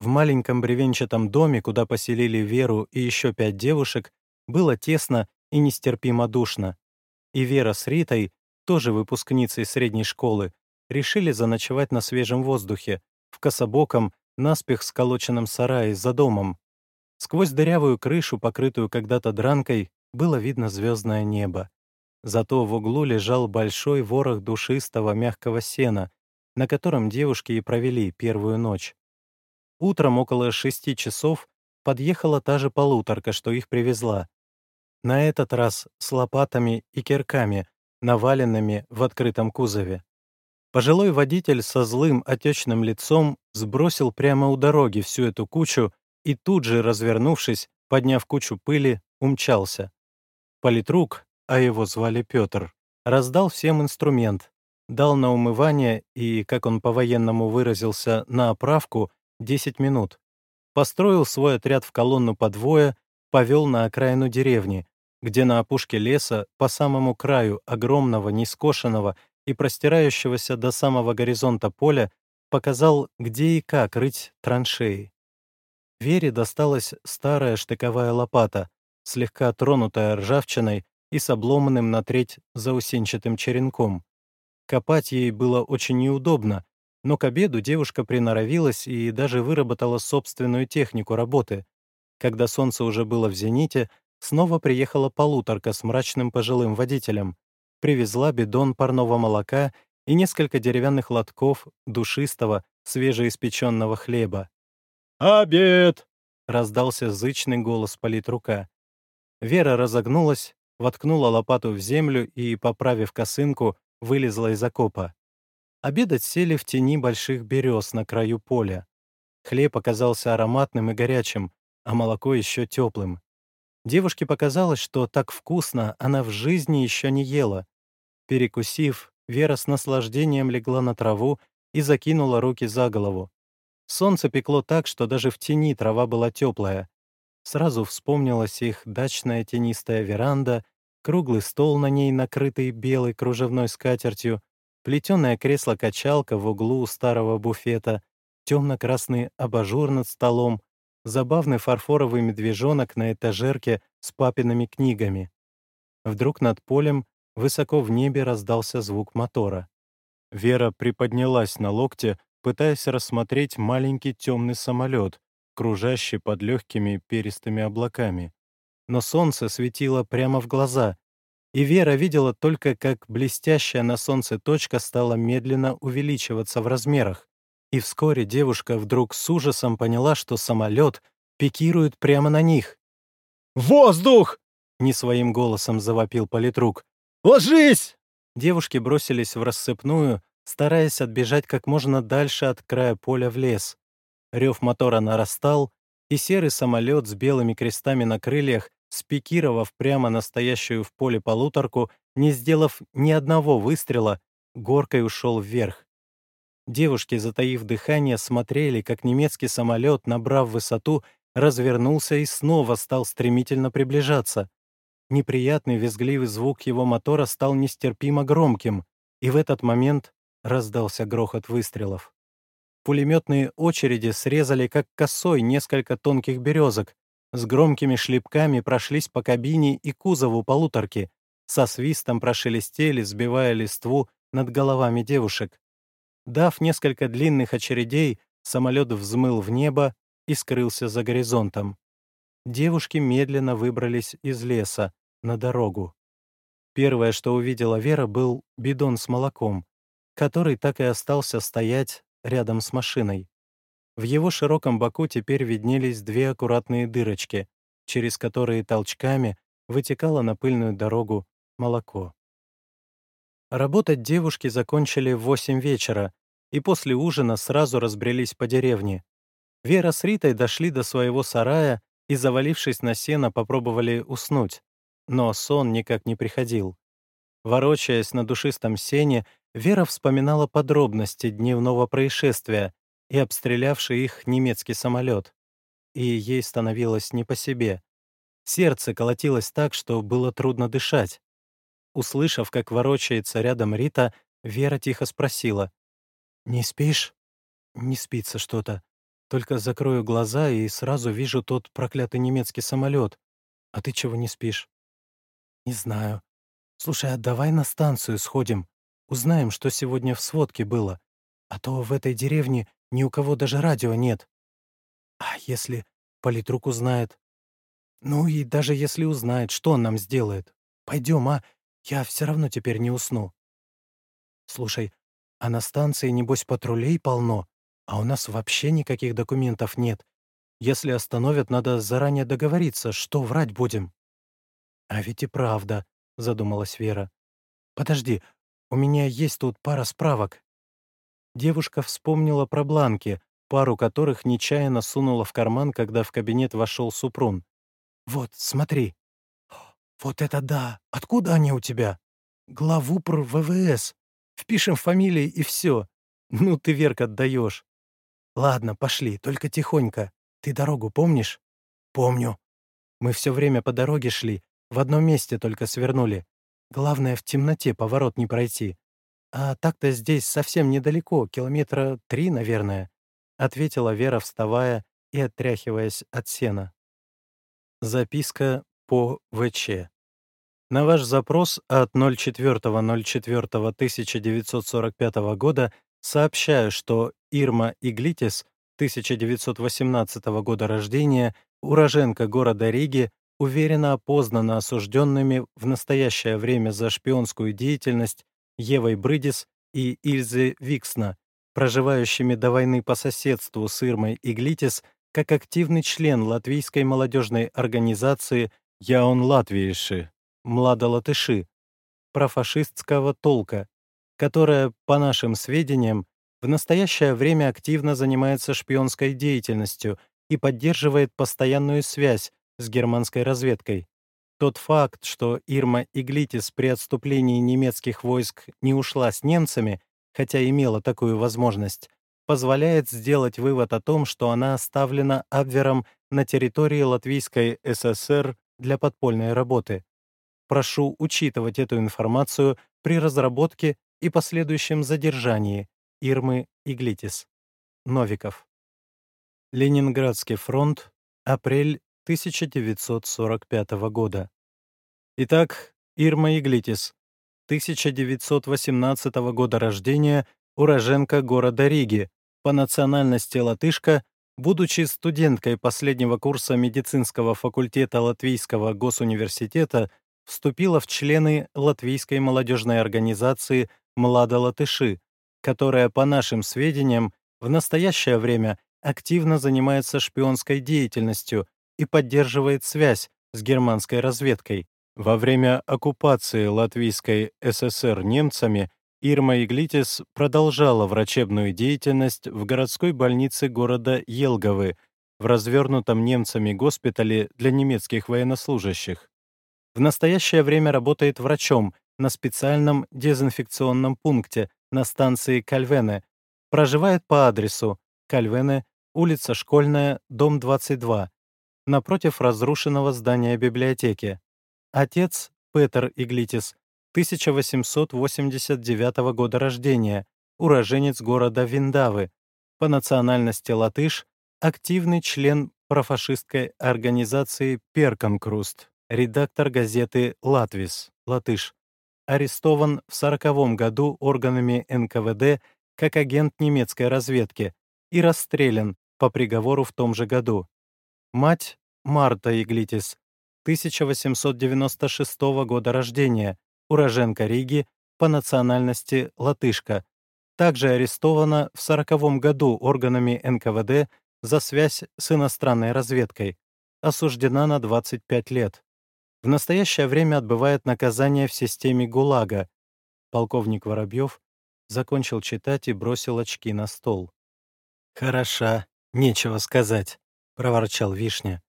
В маленьком бревенчатом доме, куда поселили Веру и еще пять девушек, было тесно и нестерпимо душно. И Вера с Ритой, тоже выпускницей средней школы, решили заночевать на свежем воздухе, в кособоком, наспех сколоченном сарае за домом. Сквозь дырявую крышу, покрытую когда-то дранкой, было видно звездное небо. Зато в углу лежал большой ворох душистого мягкого сена, на котором девушки и провели первую ночь. Утром около шести часов подъехала та же полуторка, что их привезла. На этот раз с лопатами и кирками, наваленными в открытом кузове. Пожилой водитель со злым отечным лицом сбросил прямо у дороги всю эту кучу и тут же, развернувшись, подняв кучу пыли, умчался. Политрук, а его звали Петр, раздал всем инструмент, дал на умывание и, как он по-военному выразился, на оправку 10 минут. Построил свой отряд в колонну по двое, повел на окраину деревни, где на опушке леса, по самому краю огромного, нескошенного и простирающегося до самого горизонта поля, показал, где и как рыть траншеи. Вере досталась старая штыковая лопата, слегка тронутая ржавчиной и с обломанным на треть заусенчатым черенком. Копать ей было очень неудобно, но к обеду девушка приноровилась и даже выработала собственную технику работы. Когда солнце уже было в зените, снова приехала полуторка с мрачным пожилым водителем. Привезла бидон парного молока и несколько деревянных лотков душистого, свежеиспеченного хлеба. «Обед!» — раздался зычный голос политрука. Вера разогнулась, воткнула лопату в землю и, поправив косынку, вылезла из окопа. Обедать сели в тени больших берез на краю поля. Хлеб оказался ароматным и горячим, а молоко еще теплым. Девушке показалось, что так вкусно она в жизни еще не ела. Перекусив, Вера с наслаждением легла на траву и закинула руки за голову. Солнце пекло так, что даже в тени трава была теплая. Сразу вспомнилась их дачная тенистая веранда, круглый стол на ней, накрытый белой кружевной скатертью, плетеное кресло-качалка в углу старого буфета, темно-красный абажур над столом, забавный фарфоровый медвежонок на этажерке с папиными книгами. Вдруг над полем высоко в небе раздался звук мотора. Вера приподнялась на локте, пытаясь рассмотреть маленький темный самолет, кружащий под легкими перистыми облаками. Но солнце светило прямо в глаза, и Вера видела только, как блестящая на солнце точка стала медленно увеличиваться в размерах. И вскоре девушка вдруг с ужасом поняла, что самолет пикирует прямо на них. «Воздух!» — не своим голосом завопил политрук. «Ложись!» Девушки бросились в рассыпную, стараясь отбежать как можно дальше от края поля в лес. Рев мотора нарастал, и серый самолет с белыми крестами на крыльях, спикировав прямо настоящую в поле полуторку, не сделав ни одного выстрела, горкой ушел вверх. Девушки, затаив дыхание, смотрели, как немецкий самолет, набрав высоту, развернулся и снова стал стремительно приближаться. Неприятный визгливый звук его мотора стал нестерпимо громким, и в этот момент раздался грохот выстрелов. Пулеметные очереди срезали как косой несколько тонких березок, с громкими шлепками прошлись по кабине и кузову полуторки, со свистом прошелестели, сбивая листву над головами девушек. Дав несколько длинных очередей, самолет взмыл в небо и скрылся за горизонтом. Девушки медленно выбрались из леса на дорогу. Первое, что увидела Вера, был бидон с молоком, который так и остался стоять рядом с машиной. В его широком боку теперь виднелись две аккуратные дырочки, через которые толчками вытекало на пыльную дорогу молоко. Работать девушки закончили в восемь вечера и после ужина сразу разбрелись по деревне. Вера с Ритой дошли до своего сарая и, завалившись на сено, попробовали уснуть. Но сон никак не приходил. Ворочаясь на душистом сене, Вера вспоминала подробности дневного происшествия и обстрелявший их немецкий самолет. И ей становилось не по себе. Сердце колотилось так, что было трудно дышать. Услышав, как ворочается рядом Рита, Вера тихо спросила. «Не спишь?» «Не спится что-то. Только закрою глаза и сразу вижу тот проклятый немецкий самолет. А ты чего не спишь?» «Не знаю. Слушай, а давай на станцию сходим. Узнаем, что сегодня в сводке было. А то в этой деревне ни у кого даже радио нет. А если политрук узнает? Ну и даже если узнает, что он нам сделает? Пойдем, а? Я все равно теперь не усну. Слушай, а на станции, небось, патрулей полно, а у нас вообще никаких документов нет. Если остановят, надо заранее договориться, что врать будем. А ведь и правда, — задумалась Вера. Подожди, у меня есть тут пара справок». Девушка вспомнила про бланки, пару которых нечаянно сунула в карман, когда в кабинет вошел Супрун. «Вот, смотри». «Вот это да! Откуда они у тебя?» «Главупр ВВС. Впишем фамилии и все. Ну ты, Верка, отдаешь. Ладно, пошли, только тихонько. Ты дорогу помнишь?» «Помню. Мы все время по дороге шли, в одном месте только свернули. Главное, в темноте поворот не пройти. А так-то здесь совсем недалеко, километра три, наверное», — ответила Вера, вставая и отряхиваясь от сена. Записка по ВЧ. На ваш запрос от 04.04.1945 года сообщаю, что Ирма Иглитис, 1918 года рождения, уроженка города Риги, уверенно опознана осужденными в настоящее время за шпионскую деятельность Евой Брыдис и Ильзы Виксна, проживающими до войны по соседству с Ирмой Иглитис, как активный член латвийской молодежной организации «Яон Латвииши» «Младо-латыши» профашистского толка, которая, по нашим сведениям, в настоящее время активно занимается шпионской деятельностью и поддерживает постоянную связь с германской разведкой. Тот факт, что Ирма Иглитис при отступлении немецких войск не ушла с немцами, хотя имела такую возможность, позволяет сделать вывод о том, что она оставлена Абвером на территории Латвийской ССР для подпольной работы. Прошу учитывать эту информацию при разработке и последующем задержании Ирмы Иглитис. Новиков. Ленинградский фронт, апрель 1945 года. Итак, Ирма Иглитис, 1918 года рождения, уроженка города Риги, по национальности латышка, будучи студенткой последнего курса медицинского факультета Латвийского госуниверситета, вступила в члены Латвийской молодежной организации «Млада Латыши», которая, по нашим сведениям, в настоящее время активно занимается шпионской деятельностью и поддерживает связь с германской разведкой. Во время оккупации Латвийской ССР немцами Ирма Иглитис продолжала врачебную деятельность в городской больнице города Елговы в развернутом немцами госпитале для немецких военнослужащих. В настоящее время работает врачом на специальном дезинфекционном пункте на станции Кальвене, проживает по адресу Кальвене, улица Школьная, дом 22, напротив разрушенного здания библиотеки. Отец, Петер Иглитис, 1889 года рождения, уроженец города Виндавы, по национальности латыш, активный член профашистской организации «Перканкруст», редактор газеты «Латвис», латыш, арестован в 1940 году органами НКВД как агент немецкой разведки и расстрелян по приговору в том же году. Мать Марта Иглитис, 1896 года рождения, уроженка Риги, по национальности латышка, также арестована в 1940 году органами НКВД за связь с иностранной разведкой, осуждена на 25 лет. В настоящее время отбывает наказание в системе ГУЛАГа. Полковник Воробьев закончил читать и бросил очки на стол. «Хороша, нечего сказать», — проворчал Вишня.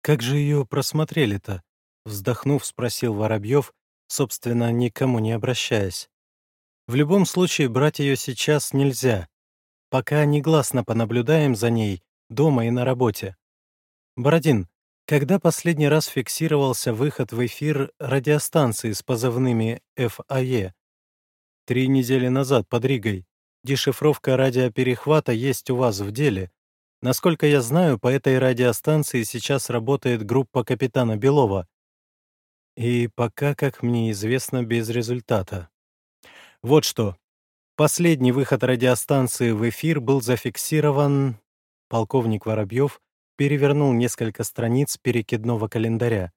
«Как же ее просмотрели-то?» — вздохнув, спросил Воробьев, собственно, никому не обращаясь. «В любом случае брать ее сейчас нельзя. Пока негласно понаблюдаем за ней дома и на работе. Бородин, когда последний раз фиксировался выход в эфир радиостанции с позывными ФАЕ? Три недели назад под Ригой. Дешифровка радиоперехвата есть у вас в деле. Насколько я знаю, по этой радиостанции сейчас работает группа капитана Белова. И пока, как мне известно, без результата. Вот что. Последний выход радиостанции в эфир был зафиксирован... Полковник Воробьев перевернул несколько страниц перекидного календаря.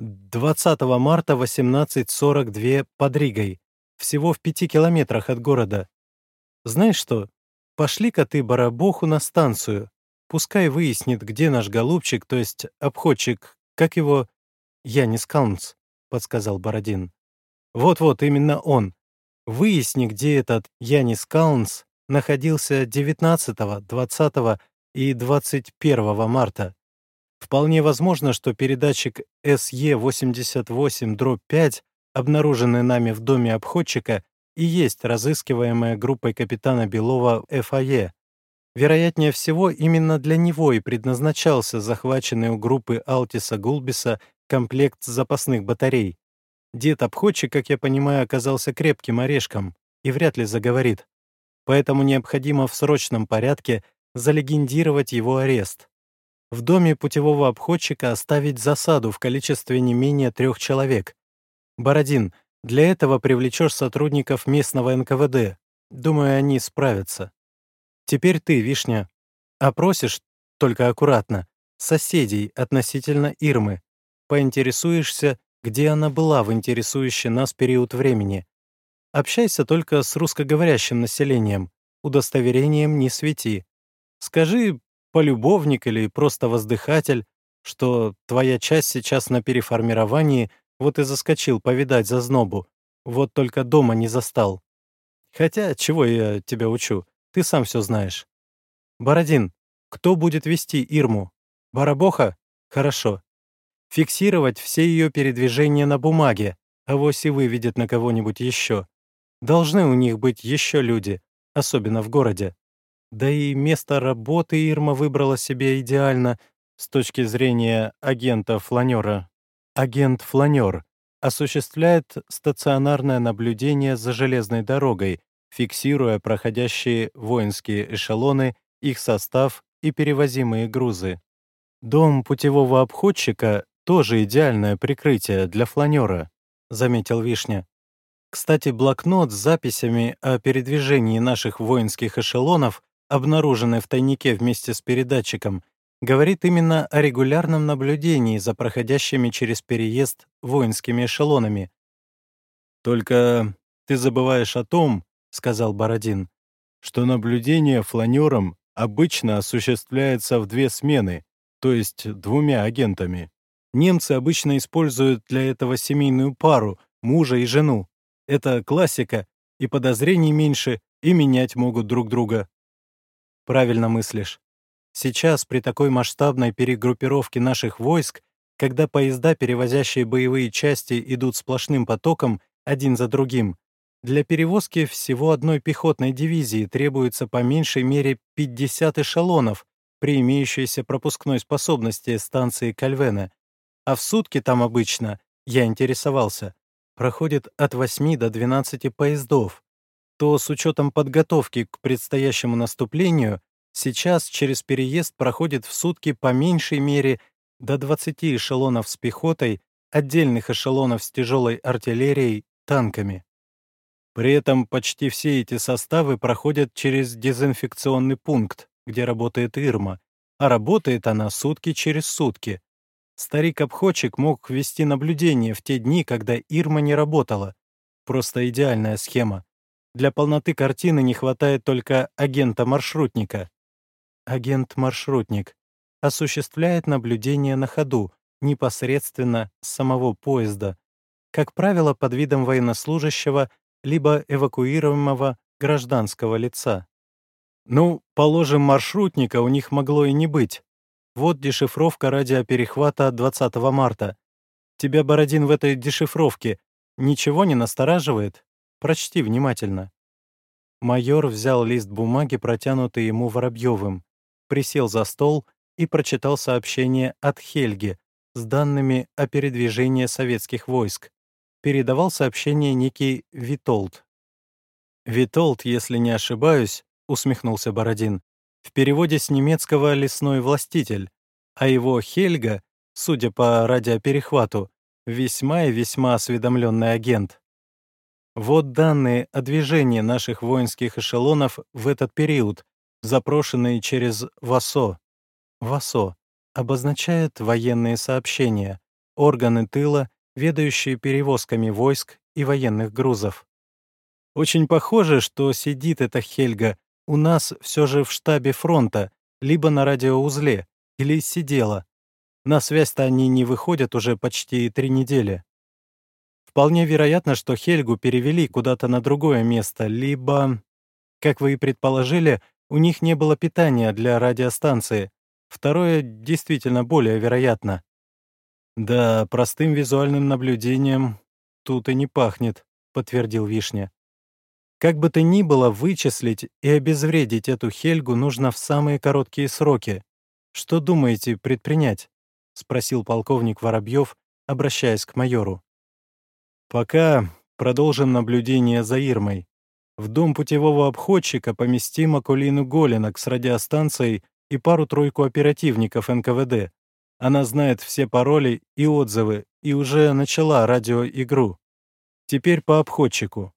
20 марта 18.42 под Ригой, всего в пяти километрах от города. Знаешь что, пошли-ка ты Барабоху на станцию, пускай выяснит, где наш голубчик, то есть обходчик, как его... Янис Калмс, подсказал Бородин. Вот-вот, именно он. Выясни, где этот Янис Калмс находился 19, 20 и 21 марта. Вполне возможно, что передатчик SE-88-5, обнаруженный нами в доме обходчика, и есть разыскиваемая группой капитана Белова ФАЕ. Вероятнее всего, именно для него и предназначался захваченный у группы Алтиса Гулбиса комплект запасных батарей. Дед обходчик, как я понимаю, оказался крепким орешком и вряд ли заговорит. Поэтому необходимо в срочном порядке залегендировать его арест. В доме путевого обходчика оставить засаду в количестве не менее трех человек. Бородин, для этого привлечешь сотрудников местного НКВД. Думаю, они справятся. Теперь ты, Вишня, опросишь, только аккуратно, соседей относительно Ирмы. Поинтересуешься, где она была в интересующий нас период времени. Общайся только с русскоговорящим населением, удостоверением не свети. Скажи, полюбовник или просто воздыхатель, что твоя часть сейчас на переформировании, вот и заскочил повидать за знобу, вот только дома не застал. Хотя, чего я тебя учу, ты сам все знаешь. Бородин, кто будет вести Ирму? Барабоха? Хорошо. Фиксировать все ее передвижения на бумаге, а вось и выведет на кого-нибудь еще. Должны у них быть еще люди, особенно в городе. Да и место работы Ирма выбрала себе идеально с точки зрения агента-фланера. Агент-фланер осуществляет стационарное наблюдение за железной дорогой, фиксируя проходящие воинские эшелоны, их состав и перевозимые грузы. Дом путевого обходчика — тоже идеальное прикрытие для фланера, заметил Вишня. Кстати, блокнот с записями о передвижении наших воинских эшелонов обнаруженный в тайнике вместе с передатчиком, говорит именно о регулярном наблюдении за проходящими через переезд воинскими эшелонами. «Только ты забываешь о том, — сказал Бородин, — что наблюдение фланером обычно осуществляется в две смены, то есть двумя агентами. Немцы обычно используют для этого семейную пару, мужа и жену. Это классика, и подозрений меньше, и менять могут друг друга. Правильно мыслишь. Сейчас, при такой масштабной перегруппировке наших войск, когда поезда, перевозящие боевые части, идут сплошным потоком, один за другим, для перевозки всего одной пехотной дивизии требуется по меньшей мере 50 эшелонов при имеющейся пропускной способности станции Кальвена, а в сутки там обычно, я интересовался, проходит от 8 до 12 поездов, то с учетом подготовки к предстоящему наступлению сейчас через переезд проходит в сутки по меньшей мере до 20 эшелонов с пехотой, отдельных эшелонов с тяжелой артиллерией, танками. При этом почти все эти составы проходят через дезинфекционный пункт, где работает Ирма, а работает она сутки через сутки. Старик-обходчик мог вести наблюдение в те дни, когда Ирма не работала. Просто идеальная схема. Для полноты картины не хватает только агента-маршрутника. Агент-маршрутник осуществляет наблюдение на ходу, непосредственно с самого поезда, как правило, под видом военнослужащего либо эвакуируемого гражданского лица. Ну, положим, маршрутника у них могло и не быть. Вот дешифровка радиоперехвата 20 марта. Тебя, Бородин, в этой дешифровке ничего не настораживает? Прочти внимательно. Майор взял лист бумаги, протянутый ему Воробьевым, присел за стол и прочитал сообщение от Хельги с данными о передвижении советских войск. Передавал сообщение некий Витолд. «Витолд, если не ошибаюсь, — усмехнулся Бородин, — в переводе с немецкого «лесной властитель», а его Хельга, судя по радиоперехвату, весьма и весьма осведомленный агент. Вот данные о движении наших воинских эшелонов в этот период, запрошенные через ВАСО. ВАСО обозначает военные сообщения, органы тыла, ведающие перевозками войск и военных грузов. Очень похоже, что сидит эта Хельга у нас все же в штабе фронта, либо на радиоузле, или сидела. На связь-то они не выходят уже почти три недели. Вполне вероятно, что Хельгу перевели куда-то на другое место, либо, как вы и предположили, у них не было питания для радиостанции. Второе действительно более вероятно. «Да, простым визуальным наблюдением тут и не пахнет», — подтвердил Вишня. «Как бы то ни было, вычислить и обезвредить эту Хельгу нужно в самые короткие сроки. Что думаете предпринять?» — спросил полковник Воробьев, обращаясь к майору. Пока продолжим наблюдение за Ирмой. В дом путевого обходчика поместим Акулину Голинок с радиостанцией и пару-тройку оперативников НКВД. Она знает все пароли и отзывы и уже начала радиоигру. Теперь по обходчику.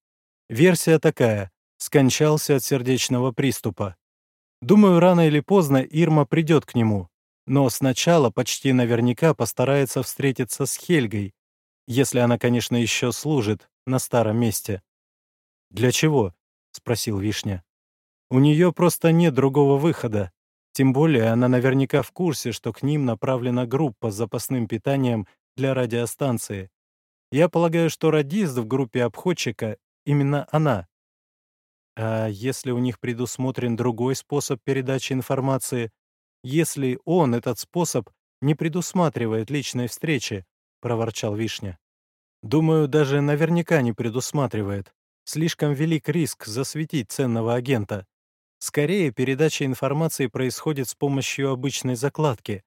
Версия такая. Скончался от сердечного приступа. Думаю, рано или поздно Ирма придет к нему. Но сначала почти наверняка постарается встретиться с Хельгой, если она, конечно, еще служит на старом месте. «Для чего?» — спросил Вишня. «У нее просто нет другого выхода. Тем более она наверняка в курсе, что к ним направлена группа с запасным питанием для радиостанции. Я полагаю, что радист в группе обходчика именно она. А если у них предусмотрен другой способ передачи информации, если он, этот способ, не предусматривает личной встречи, проворчал Вишня. «Думаю, даже наверняка не предусматривает. Слишком велик риск засветить ценного агента. Скорее, передача информации происходит с помощью обычной закладки.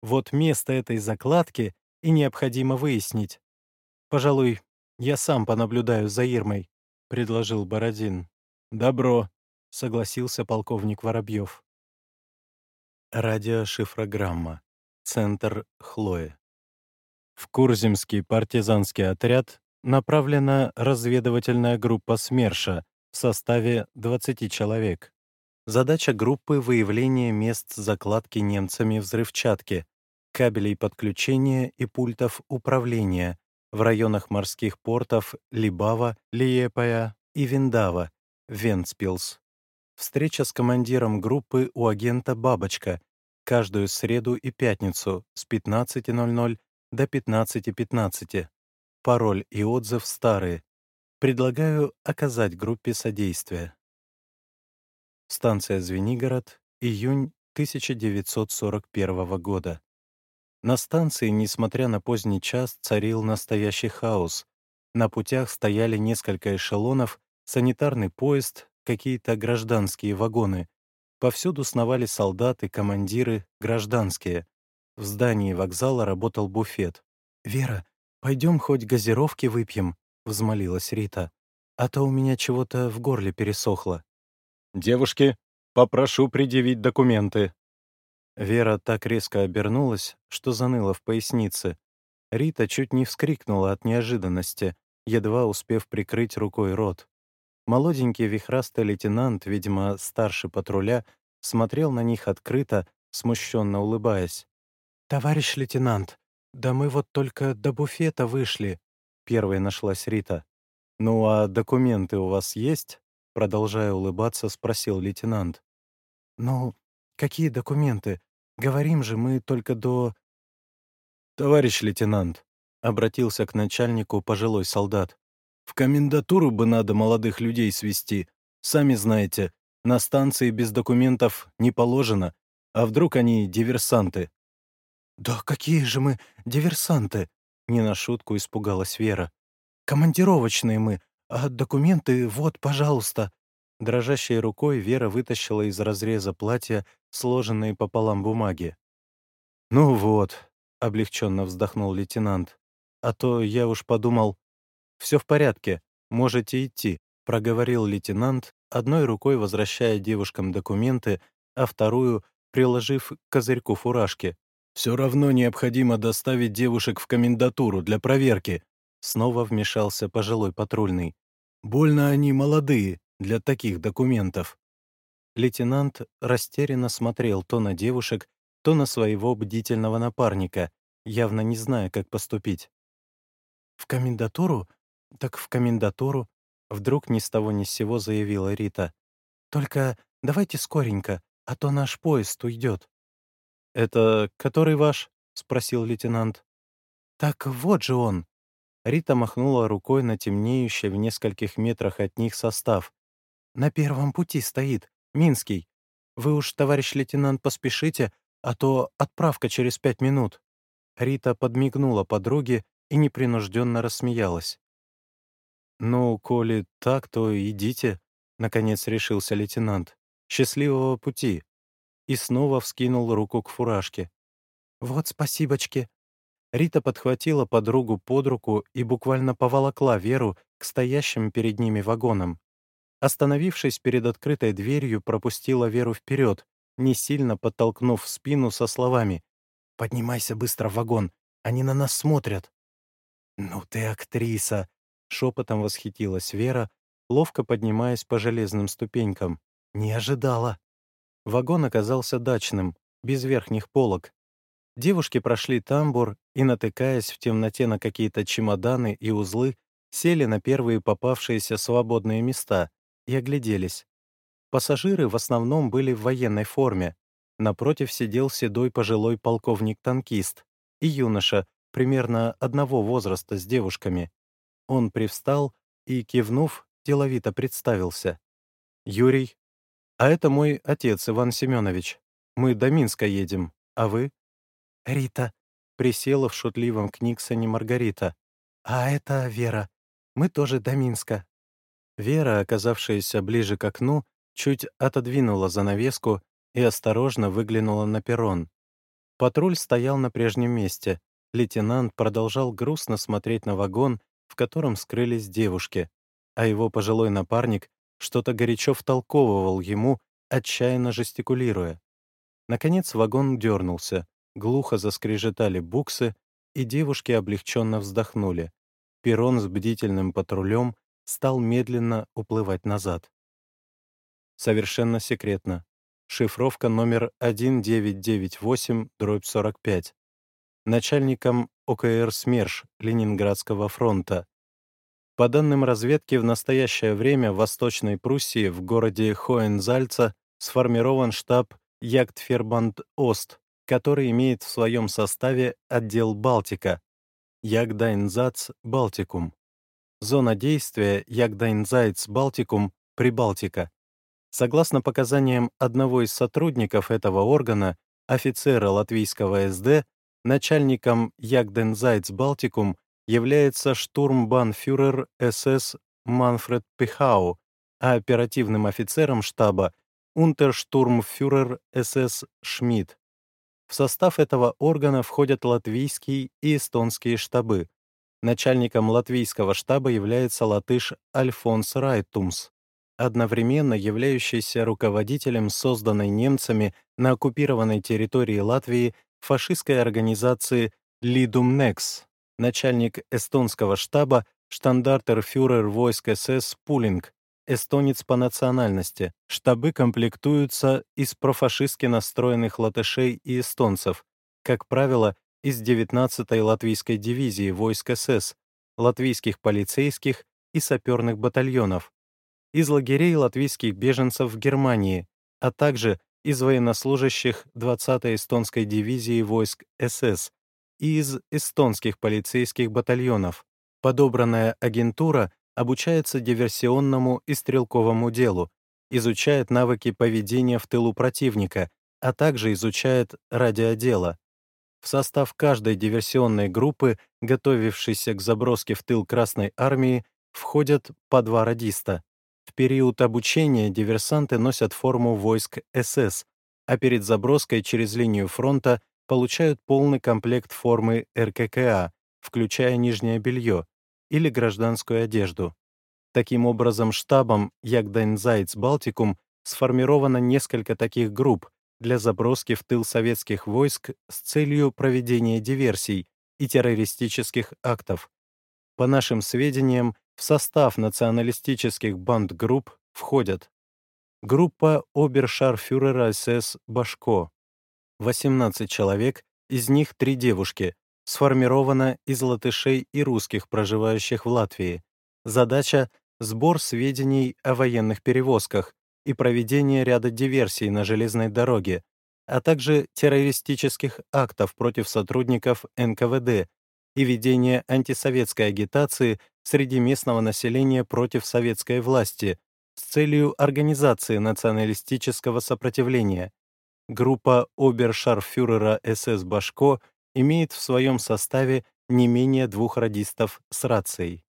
Вот место этой закладки и необходимо выяснить. Пожалуй, я сам понаблюдаю за Ирмой», — предложил Бородин. «Добро», — согласился полковник Воробьев. Радиошифрограмма. Центр Хлоя. В Курземский партизанский отряд направлена разведывательная группа СМЕРШа в составе 20 человек. Задача группы — выявление мест закладки немцами взрывчатки, кабелей подключения и пультов управления в районах морских портов Либава, Лиепая и Виндава, Венспилс. Встреча с командиром группы у агента «Бабочка» каждую среду и пятницу с 15.00 до 15.15. Пароль и отзыв старые. Предлагаю оказать группе содействие. Станция Звенигород, июнь 1941 года. На станции, несмотря на поздний час, царил настоящий хаос. На путях стояли несколько эшелонов, санитарный поезд, какие-то гражданские вагоны. Повсюду сновали солдаты, командиры, гражданские. В здании вокзала работал буфет. «Вера, пойдем хоть газировки выпьем», — взмолилась Рита. «А то у меня чего-то в горле пересохло». «Девушки, попрошу предъявить документы». Вера так резко обернулась, что заныла в пояснице. Рита чуть не вскрикнула от неожиданности, едва успев прикрыть рукой рот. Молоденький вихрастый лейтенант, видимо, старше патруля, смотрел на них открыто, смущенно улыбаясь. «Товарищ лейтенант, да мы вот только до буфета вышли», — первой нашлась Рита. «Ну а документы у вас есть?» Продолжая улыбаться, спросил лейтенант. «Ну, какие документы? Говорим же, мы только до...» «Товарищ лейтенант», — обратился к начальнику пожилой солдат. «В комендатуру бы надо молодых людей свести. Сами знаете, на станции без документов не положено. А вдруг они диверсанты?» «Да какие же мы диверсанты?» — не на шутку испугалась Вера. «Командировочные мы, а документы вот, пожалуйста». Дрожащей рукой Вера вытащила из разреза платья сложенные пополам бумаги. «Ну вот», — облегченно вздохнул лейтенант. «А то я уж подумал...» «Все в порядке, можете идти», — проговорил лейтенант, одной рукой возвращая девушкам документы, а вторую приложив к козырьку фуражки. «Все равно необходимо доставить девушек в комендатуру для проверки», снова вмешался пожилой патрульный. «Больно они молодые для таких документов». Лейтенант растерянно смотрел то на девушек, то на своего бдительного напарника, явно не зная, как поступить. «В комендатуру? Так в комендатуру», — вдруг ни с того ни с сего заявила Рита. «Только давайте скоренько, а то наш поезд уйдет». «Это который ваш?» — спросил лейтенант. «Так вот же он!» Рита махнула рукой на темнеющий в нескольких метрах от них состав. «На первом пути стоит, Минский. Вы уж, товарищ лейтенант, поспешите, а то отправка через пять минут». Рита подмигнула подруге и непринужденно рассмеялась. «Ну, коли так, то идите», — наконец решился лейтенант. «Счастливого пути!» и снова вскинул руку к фуражке. «Вот спасибочки». Рита подхватила подругу под руку и буквально поволокла Веру к стоящим перед ними вагонам. Остановившись перед открытой дверью, пропустила Веру вперед, не сильно подтолкнув в спину со словами «Поднимайся быстро в вагон, они на нас смотрят». «Ну ты актриса!» — шепотом восхитилась Вера, ловко поднимаясь по железным ступенькам. «Не ожидала». Вагон оказался дачным, без верхних полок. Девушки прошли тамбур и, натыкаясь в темноте на какие-то чемоданы и узлы, сели на первые попавшиеся свободные места и огляделись. Пассажиры в основном были в военной форме. Напротив сидел седой пожилой полковник-танкист и юноша, примерно одного возраста с девушками. Он привстал и, кивнув, деловито представился. «Юрий, а это мой отец, Иван Семенович. Мы до Минска едем. А вы? Рита. Присела в шутливом книгсоне Маргарита. А это Вера. Мы тоже до Минска. Вера, оказавшаяся ближе к окну, чуть отодвинула занавеску и осторожно выглянула на перрон. Патруль стоял на прежнем месте. Лейтенант продолжал грустно смотреть на вагон, в котором скрылись девушки, а его пожилой напарник что-то горячо втолковывал ему, отчаянно жестикулируя. Наконец вагон дернулся, глухо заскрежетали буксы, и девушки облегченно вздохнули. Перрон с бдительным патрулем стал медленно уплывать назад. Совершенно секретно. Шифровка номер 1998-45. Начальником ОКР СМЕРШ Ленинградского фронта по данным разведки, в настоящее время в Восточной Пруссии в городе Хоензальца сформирован штаб Ягдфербанд-Ост, который имеет в своем составе отдел Балтика, Ягдайнзац Балтикум. Зона действия Ягдайнзайц Балтикум, Прибалтика. Согласно показаниям одного из сотрудников этого органа, офицера латвийского СД, начальником Ягдензайц Балтикум является штурмбанфюрер СС Манфред Пихау, а оперативным офицером штаба унтерштурмфюрер СС Шмидт. В состав этого органа входят латвийские и эстонские штабы. Начальником латвийского штаба является латыш Альфонс Райтумс, одновременно являющийся руководителем созданной немцами на оккупированной территории Латвии фашистской организации Лидумнекс, начальник эстонского штаба штандартер-фюрер войск СС Пулинг, эстонец по национальности. Штабы комплектуются из профашистски настроенных латышей и эстонцев, как правило, из 19-й латвийской дивизии войск СС, латвийских полицейских и саперных батальонов, из лагерей латвийских беженцев в Германии, а также из военнослужащих 20-й эстонской дивизии войск СС и из эстонских полицейских батальонов. Подобранная агентура обучается диверсионному и стрелковому делу, изучает навыки поведения в тылу противника, а также изучает радиодело. В состав каждой диверсионной группы, готовившейся к заброске в тыл Красной Армии, входят по два радиста. В период обучения диверсанты носят форму войск СС, а перед заброской через линию фронта получают полный комплект формы РККА, включая нижнее белье, или гражданскую одежду. Таким образом, штабом Ягдайнзайц Балтикум сформировано несколько таких групп для заброски в тыл советских войск с целью проведения диверсий и террористических актов. По нашим сведениям, в состав националистических бандгрупп входят группа обершарфюрера СС Башко, 18 человек, из них три девушки, сформирована из латышей и русских, проживающих в Латвии. Задача — сбор сведений о военных перевозках и проведение ряда диверсий на железной дороге, а также террористических актов против сотрудников НКВД и ведение антисоветской агитации среди местного населения против советской власти с целью организации националистического сопротивления. Группа обершарфюрера СС Башко имеет в своем составе не менее двух радистов с рацией.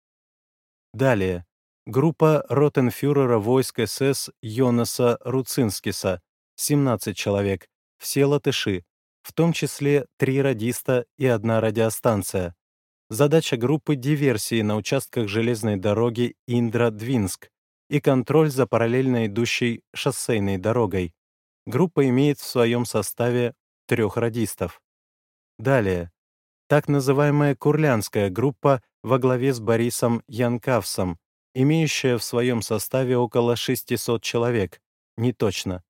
Далее. Группа ротенфюрера войск СС Йонаса Руцинскиса, 17 человек, все латыши, в том числе три радиста и одна радиостанция. Задача группы — диверсии на участках железной дороги Индра-Двинск и контроль за параллельно идущей шоссейной дорогой. Группа имеет в своем составе трех радистов. Далее. Так называемая Курлянская группа во главе с Борисом Янкавсом, имеющая в своем составе около 600 человек, не точно,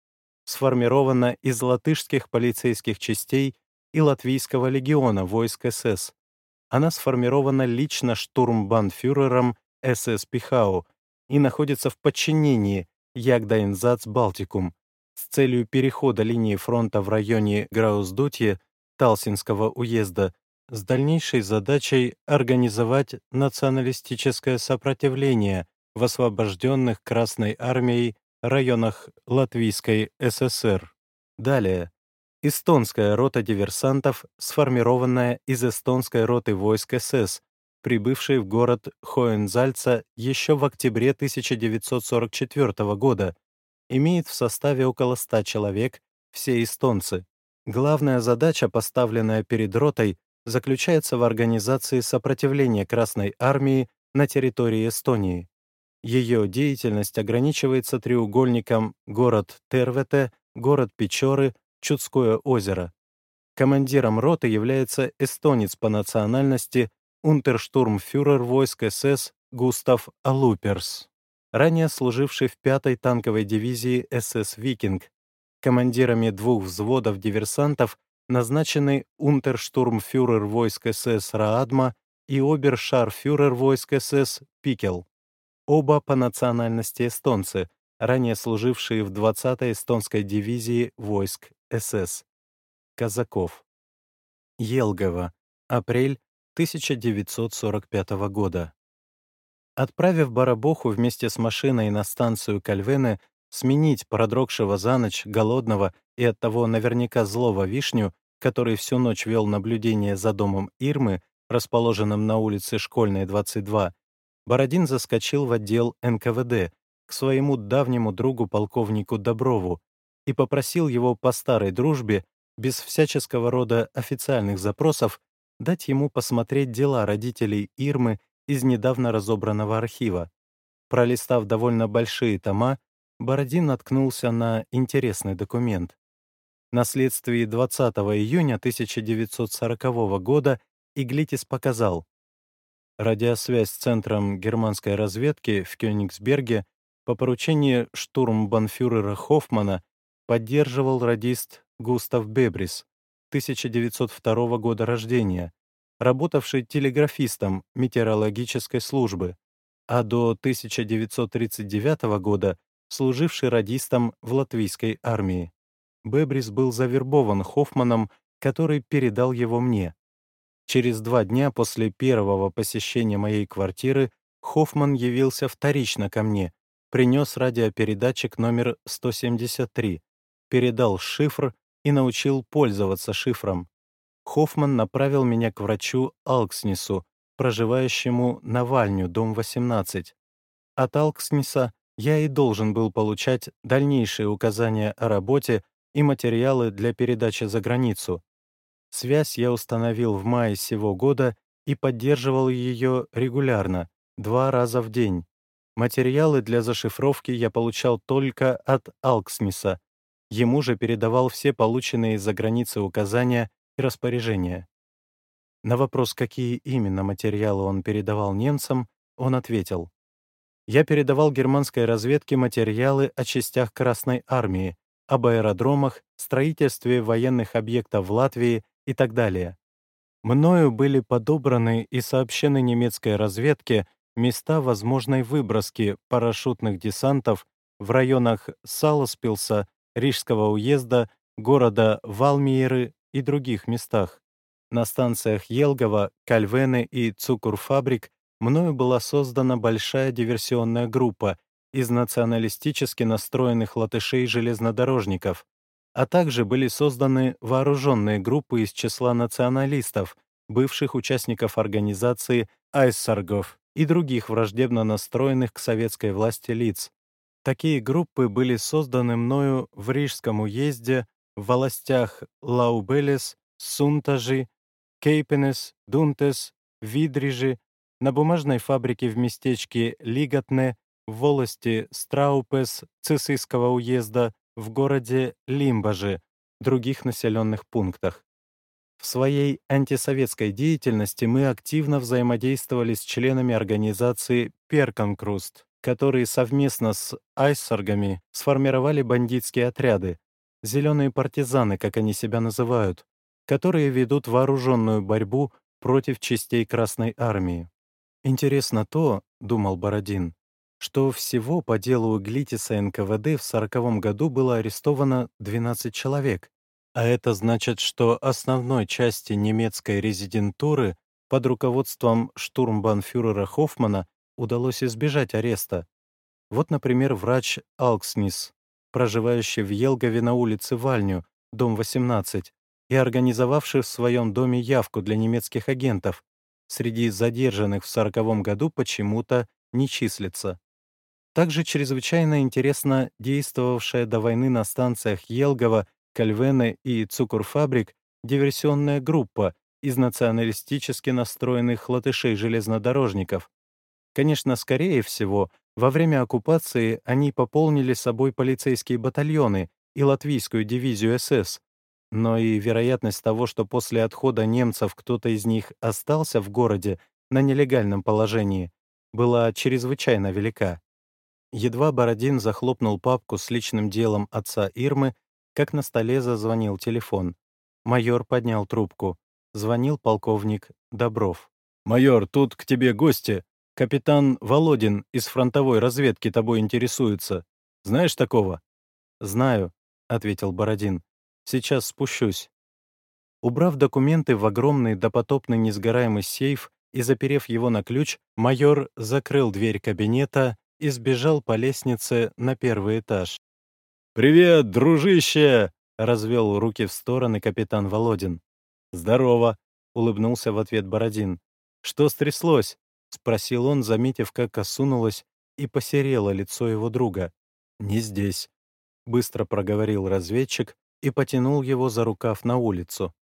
сформирована из латышских полицейских частей и латвийского легиона войск СС. Она сформирована лично штурмбанфюрером СС Пихау и находится в подчинении Ягдайнзац Балтикум с целью перехода линии фронта в районе Грауздутье Талсинского уезда с дальнейшей задачей организовать националистическое сопротивление в освобожденных Красной армией районах Латвийской ССР. Далее. Эстонская рота диверсантов, сформированная из эстонской роты войск СС, прибывшей в город Хоензальца еще в октябре 1944 года, имеет в составе около 100 человек, все эстонцы. Главная задача, поставленная перед ротой, заключается в организации сопротивления Красной Армии на территории Эстонии. Ее деятельность ограничивается треугольником город Тервете, город Печоры, Чудское озеро. Командиром роты является эстонец по национальности унтерштурмфюрер войск СС Густав Алуперс, ранее служивший в 5-й танковой дивизии СС «Викинг», Командирами двух взводов диверсантов назначены унтерштурмфюрер войск СС Раадма и обершарфюрер войск СС Пикел. Оба по национальности эстонцы, ранее служившие в 20-й эстонской дивизии войск СС. Казаков. Елгова. Апрель 1945 года. Отправив Барабоху вместе с машиной на станцию Кальвены сменить продрогшего за ночь, голодного и оттого наверняка злого вишню, который всю ночь вел наблюдение за домом Ирмы, расположенным на улице Школьной, 22, Бородин заскочил в отдел НКВД к своему давнему другу полковнику Доброву и попросил его по старой дружбе, без всяческого рода официальных запросов, дать ему посмотреть дела родителей Ирмы из недавно разобранного архива. Пролистав довольно большие тома, Бородин наткнулся на интересный документ. На следствии 20 июня 1940 года Иглитис показал, радиосвязь с Центром германской разведки в Кёнигсберге по поручению штурмбанфюрера Хоффмана поддерживал радист Густав Бебрис, 1902 года рождения, работавший телеграфистом метеорологической службы, а до 1939 года служивший радистом в латвийской армии. Бебрис был завербован Хоффманом, который передал его мне. Через два дня после первого посещения моей квартиры Хоффман явился вторично ко мне, принес радиопередатчик номер 173, передал шифр и научил пользоваться шифром. Хоффман направил меня к врачу Алкснису, проживающему на Вальню, дом 18. От Алкснеса я и должен был получать дальнейшие указания о работе и материалы для передачи за границу. Связь я установил в мае сего года и поддерживал ее регулярно, два раза в день. Материалы для зашифровки я получал только от Алкснеса. Ему же передавал все полученные из-за границы указания и распоряжения. На вопрос, какие именно материалы он передавал немцам, он ответил. Я передавал германской разведке материалы о частях Красной Армии, об аэродромах, строительстве военных объектов в Латвии и так далее. Мною были подобраны и сообщены немецкой разведке места возможной выброски парашютных десантов в районах Саласпилса, Рижского уезда, города Валмиеры и других местах. На станциях Елгова, Кальвены и Цукурфабрик мною была создана большая диверсионная группа из националистически настроенных латышей-железнодорожников, а также были созданы вооруженные группы из числа националистов, бывших участников организации «Айссаргов» и других враждебно настроенных к советской власти лиц. Такие группы были созданы мною в Рижском уезде, в волостях Лаубелес, Сунтажи, Кейпенес, Дунтес, Видрижи, на бумажной фабрике в местечке Лигатне, в волости Страупес Цисыйского уезда, в городе Лимбаже, других населенных пунктах. В своей антисоветской деятельности мы активно взаимодействовали с членами организации «Перконкруст», которые совместно с айсаргами сформировали бандитские отряды, «зеленые партизаны», как они себя называют, которые ведут вооруженную борьбу против частей Красной Армии. «Интересно то, — думал Бородин, — что всего по делу Глитиса НКВД в сороковом году было арестовано 12 человек, а это значит, что основной части немецкой резидентуры под руководством штурмбанфюрера Хоффмана удалось избежать ареста. Вот, например, врач Алкснис, проживающий в Елгове на улице Вальню, дом 18, и организовавший в своем доме явку для немецких агентов, среди задержанных в 1940 году почему-то не числится. Также чрезвычайно интересно действовавшая до войны на станциях Елгова, Кальвены и Цукурфабрик диверсионная группа из националистически настроенных латышей-железнодорожников. Конечно, скорее всего, во время оккупации они пополнили собой полицейские батальоны и латвийскую дивизию СС, но и вероятность того, что после отхода немцев кто-то из них остался в городе на нелегальном положении, была чрезвычайно велика. Едва Бородин захлопнул папку с личным делом отца Ирмы, как на столе зазвонил телефон. Майор поднял трубку. Звонил полковник Добров. «Майор, тут к тебе гости. Капитан Володин из фронтовой разведки тобой интересуется. Знаешь такого?» «Знаю», — ответил Бородин. Сейчас спущусь». Убрав документы в огромный допотопный несгораемый сейф, и, заперев его на ключ, майор закрыл дверь кабинета и сбежал по лестнице на первый этаж. «Привет, дружище!» — развел руки в стороны капитан Володин. «Здорово!» — улыбнулся в ответ Бородин. «Что стряслось?» — спросил он, заметив, как осунулось и посерело лицо его друга. «Не здесь», — быстро проговорил разведчик и потянул его за рукав на улицу.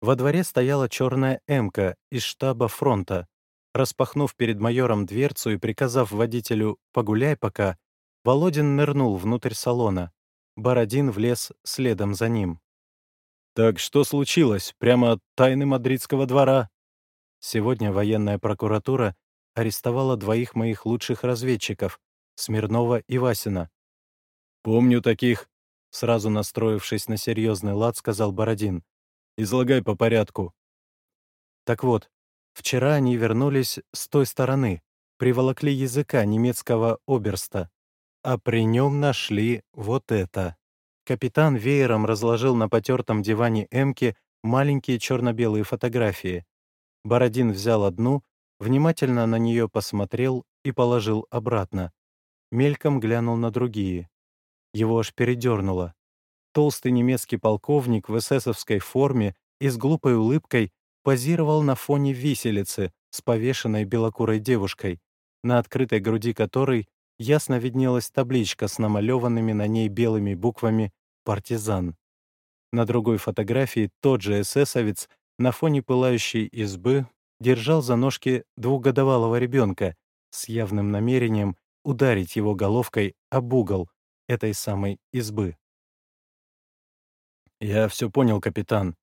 Во дворе стояла черная «Эмка» из штаба фронта. Распахнув перед майором дверцу и приказав водителю «погуляй пока», Володин нырнул внутрь салона. Бородин влез следом за ним. «Так что случилось? Прямо от тайны мадридского двора?» Сегодня военная прокуратура арестовала двоих моих лучших разведчиков, Смирнова и Васина. «Помню таких», — сразу настроившись на серьезный лад, сказал Бородин. Излагай по порядку. Так вот, вчера они вернулись с той стороны, приволокли языка немецкого оберста, а при нем нашли вот это. Капитан веером разложил на потертом диване Эмки маленькие черно-белые фотографии. Бородин взял одну, внимательно на нее посмотрел и положил обратно. Мельком глянул на другие. Его аж передернуло. Толстый немецкий полковник в эсэсовской форме и с глупой улыбкой позировал на фоне виселицы с повешенной белокурой девушкой, на открытой груди которой ясно виднелась табличка с намалеванными на ней белыми буквами «Партизан». На другой фотографии тот же эсэсовец на фоне пылающей избы держал за ножки двухгодовалого ребенка с явным намерением ударить его головкой об угол этой самой избы. «Я все понял, капитан.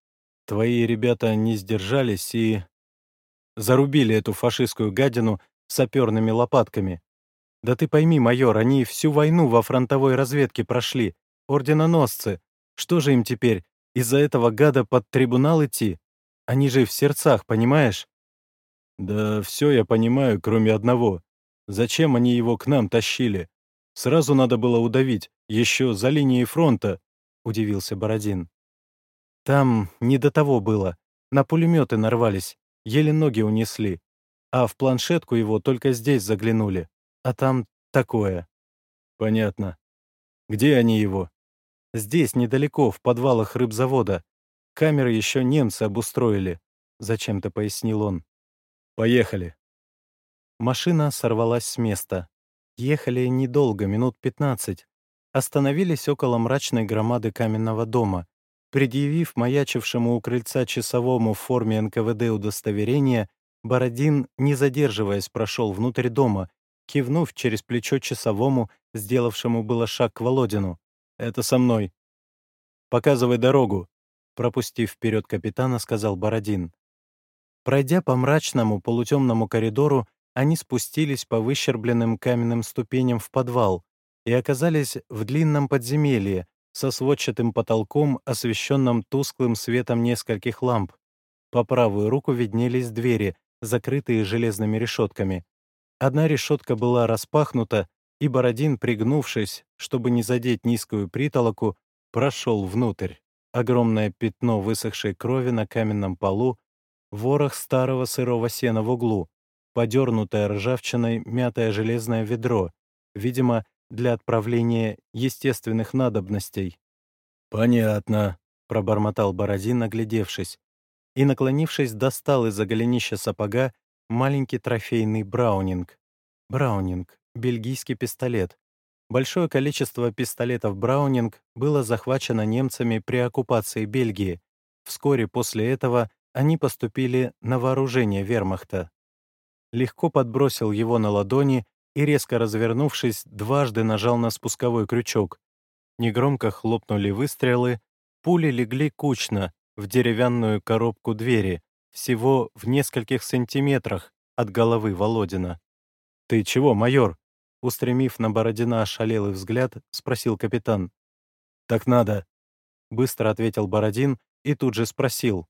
Твои ребята не сдержались и... зарубили эту фашистскую гадину саперными лопатками. Да ты пойми, майор, они всю войну во фронтовой разведке прошли. Орденоносцы. Что же им теперь, из-за этого гада под трибунал идти? Они же в сердцах, понимаешь?» «Да все я понимаю, кроме одного. Зачем они его к нам тащили? Сразу надо было удавить, еще за линией фронта», — удивился Бородин. Там не до того было. На пулеметы нарвались, еле ноги унесли. А в планшетку его только здесь заглянули. А там такое. Понятно. Где они его? Здесь, недалеко, в подвалах рыбзавода. Камеры еще немцы обустроили. Зачем-то пояснил он. Поехали. Машина сорвалась с места. Ехали недолго, минут пятнадцать. Остановились около мрачной громады каменного дома. Предъявив маячившему у крыльца часовому в форме НКВД удостоверение, Бородин, не задерживаясь, прошел внутрь дома, кивнув через плечо часовому, сделавшему было шаг к Володину. «Это со мной». «Показывай дорогу», — пропустив вперед капитана, сказал Бородин. Пройдя по мрачному полутемному коридору, они спустились по выщербленным каменным ступеням в подвал и оказались в длинном подземелье, со сводчатым потолком, освещенным тусклым светом нескольких ламп. По правую руку виднелись двери, закрытые железными решетками. Одна решетка была распахнута, и Бородин, пригнувшись, чтобы не задеть низкую притолоку, прошел внутрь. Огромное пятно высохшей крови на каменном полу, ворох старого сырого сена в углу, подернутое ржавчиной мятое железное ведро, видимо, для отправления естественных надобностей. «Понятно», — пробормотал Бородин, наглядевшись, и, наклонившись, достал из-за голенища сапога маленький трофейный браунинг. Браунинг — бельгийский пистолет. Большое количество пистолетов Браунинг было захвачено немцами при оккупации Бельгии. Вскоре после этого они поступили на вооружение вермахта. Легко подбросил его на ладони и, резко развернувшись, дважды нажал на спусковой крючок. Негромко хлопнули выстрелы, пули легли кучно в деревянную коробку двери, всего в нескольких сантиметрах от головы Володина. «Ты чего, майор?» Устремив на Бородина ошалелый взгляд, спросил капитан. «Так надо», — быстро ответил Бородин и тут же спросил.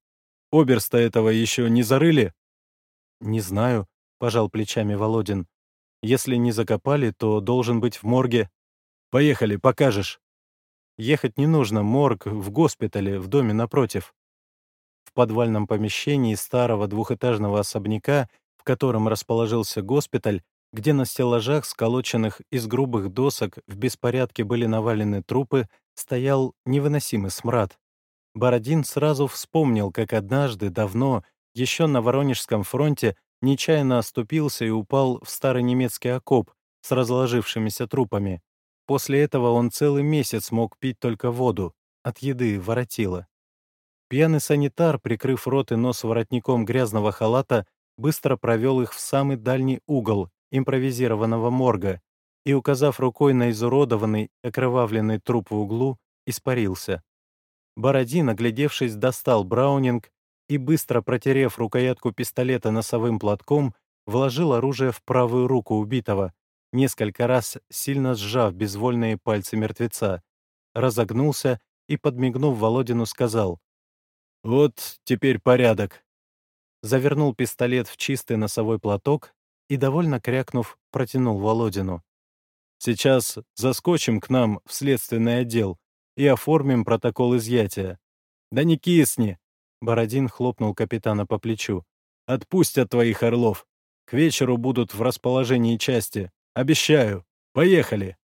«Оберста этого еще не зарыли?» «Не знаю», — пожал плечами Володин. Если не закопали, то должен быть в морге. Поехали, покажешь. Ехать не нужно, морг в госпитале, в доме напротив. В подвальном помещении старого двухэтажного особняка в котором расположился госпиталь, где на стеллажах, сколоченных из грубых досок, в беспорядке были навалены трупы, стоял невыносимый смрад. Бородин сразу вспомнил, как однажды, давно, еще на Воронежском фронте, нечаянно оступился и упал в старый немецкий окоп с разложившимися трупами. После этого он целый месяц мог пить только воду, от еды воротило. Пьяный санитар, прикрыв рот и нос воротником грязного халата, быстро провел их в самый дальний угол импровизированного морга и, указав рукой на изуродованный, окровавленный труп в углу, испарился. Бородин, оглядевшись, достал Браунинг и, быстро протерев рукоятку пистолета носовым платком, вложил оружие в правую руку убитого, несколько раз сильно сжав безвольные пальцы мертвеца, разогнулся и, подмигнув Володину, сказал «Вот теперь порядок». Завернул пистолет в чистый носовой платок и, довольно крякнув, протянул Володину. «Сейчас заскочим к нам в следственный отдел и оформим протокол изъятия». «Да не кисни!» — Бородин хлопнул капитана по плечу. «Отпустят твоих орлов. К вечеру будут в расположении части. Обещаю. Поехали!»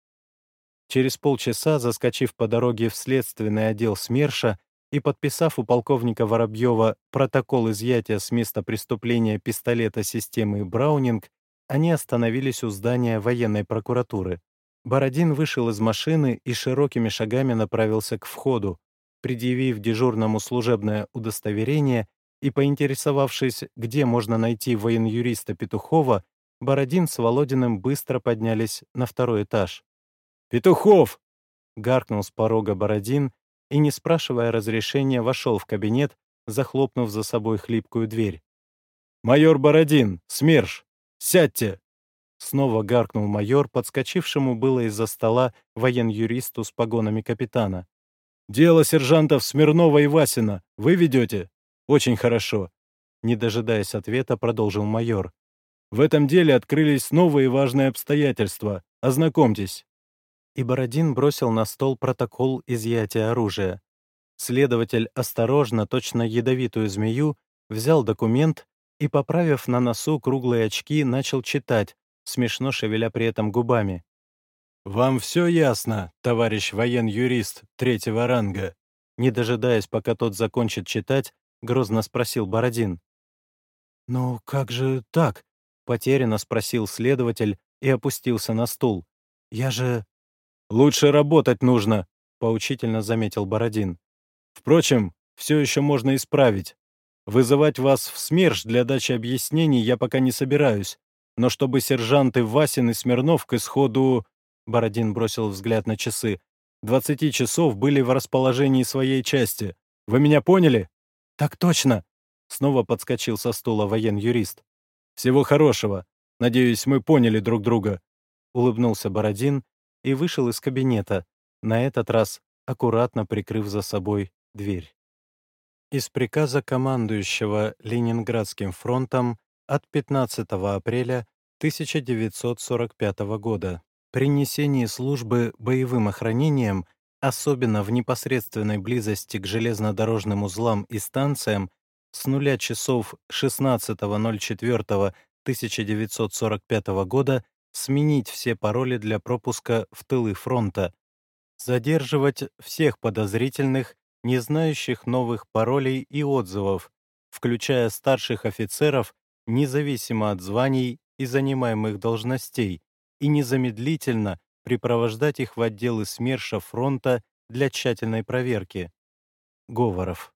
Через полчаса, заскочив по дороге в следственный отдел СМЕРШа и подписав у полковника Воробьева протокол изъятия с места преступления пистолета системы Браунинг, они остановились у здания военной прокуратуры. Бородин вышел из машины и широкими шагами направился к входу, предъявив дежурному служебное удостоверение и поинтересовавшись, где можно найти военюриста Петухова, Бородин с Володиным быстро поднялись на второй этаж. «Петухов!» — гаркнул с порога Бородин и, не спрашивая разрешения, вошел в кабинет, захлопнув за собой хлипкую дверь. «Майор Бородин, СМЕРШ! Сядьте!» Снова гаркнул майор, подскочившему было из-за стола воен-юристу с погонами капитана. «Дело сержантов Смирнова и Васина вы ведете?» «Очень хорошо». Не дожидаясь ответа, продолжил майор. «В этом деле открылись новые важные обстоятельства. Ознакомьтесь» и Бородин бросил на стол протокол изъятия оружия. Следователь осторожно, точно ядовитую змею, взял документ и, поправив на носу круглые очки, начал читать, смешно шевеля при этом губами. «Вам все ясно, товарищ воен-юрист третьего ранга?» Не дожидаясь, пока тот закончит читать, грозно спросил Бородин. «Ну, как же так?» — потерянно спросил следователь и опустился на стул. «Я же «Лучше работать нужно», — поучительно заметил Бородин. «Впрочем, все еще можно исправить. Вызывать вас в СМЕРШ для дачи объяснений я пока не собираюсь, но чтобы сержанты Васин и Смирнов к исходу...» Бородин бросил взгляд на часы. «Двадцати часов были в расположении своей части. Вы меня поняли?» «Так точно!» Снова подскочил со стула воен-юрист. «Всего хорошего. Надеюсь, мы поняли друг друга», — улыбнулся Бородин и вышел из кабинета, на этот раз аккуратно прикрыв за собой дверь. Из приказа командующего Ленинградским фронтом от 15 апреля 1945 года при несении службы боевым охранением, особенно в непосредственной близости к железнодорожным узлам и станциям, с нуля часов 16.04.1945 года сменить все пароли для пропуска в тылы фронта, задерживать всех подозрительных, не знающих новых паролей и отзывов, включая старших офицеров, независимо от званий и занимаемых должностей, и незамедлительно припровождать их в отделы СМЕРШа фронта для тщательной проверки. Говоров.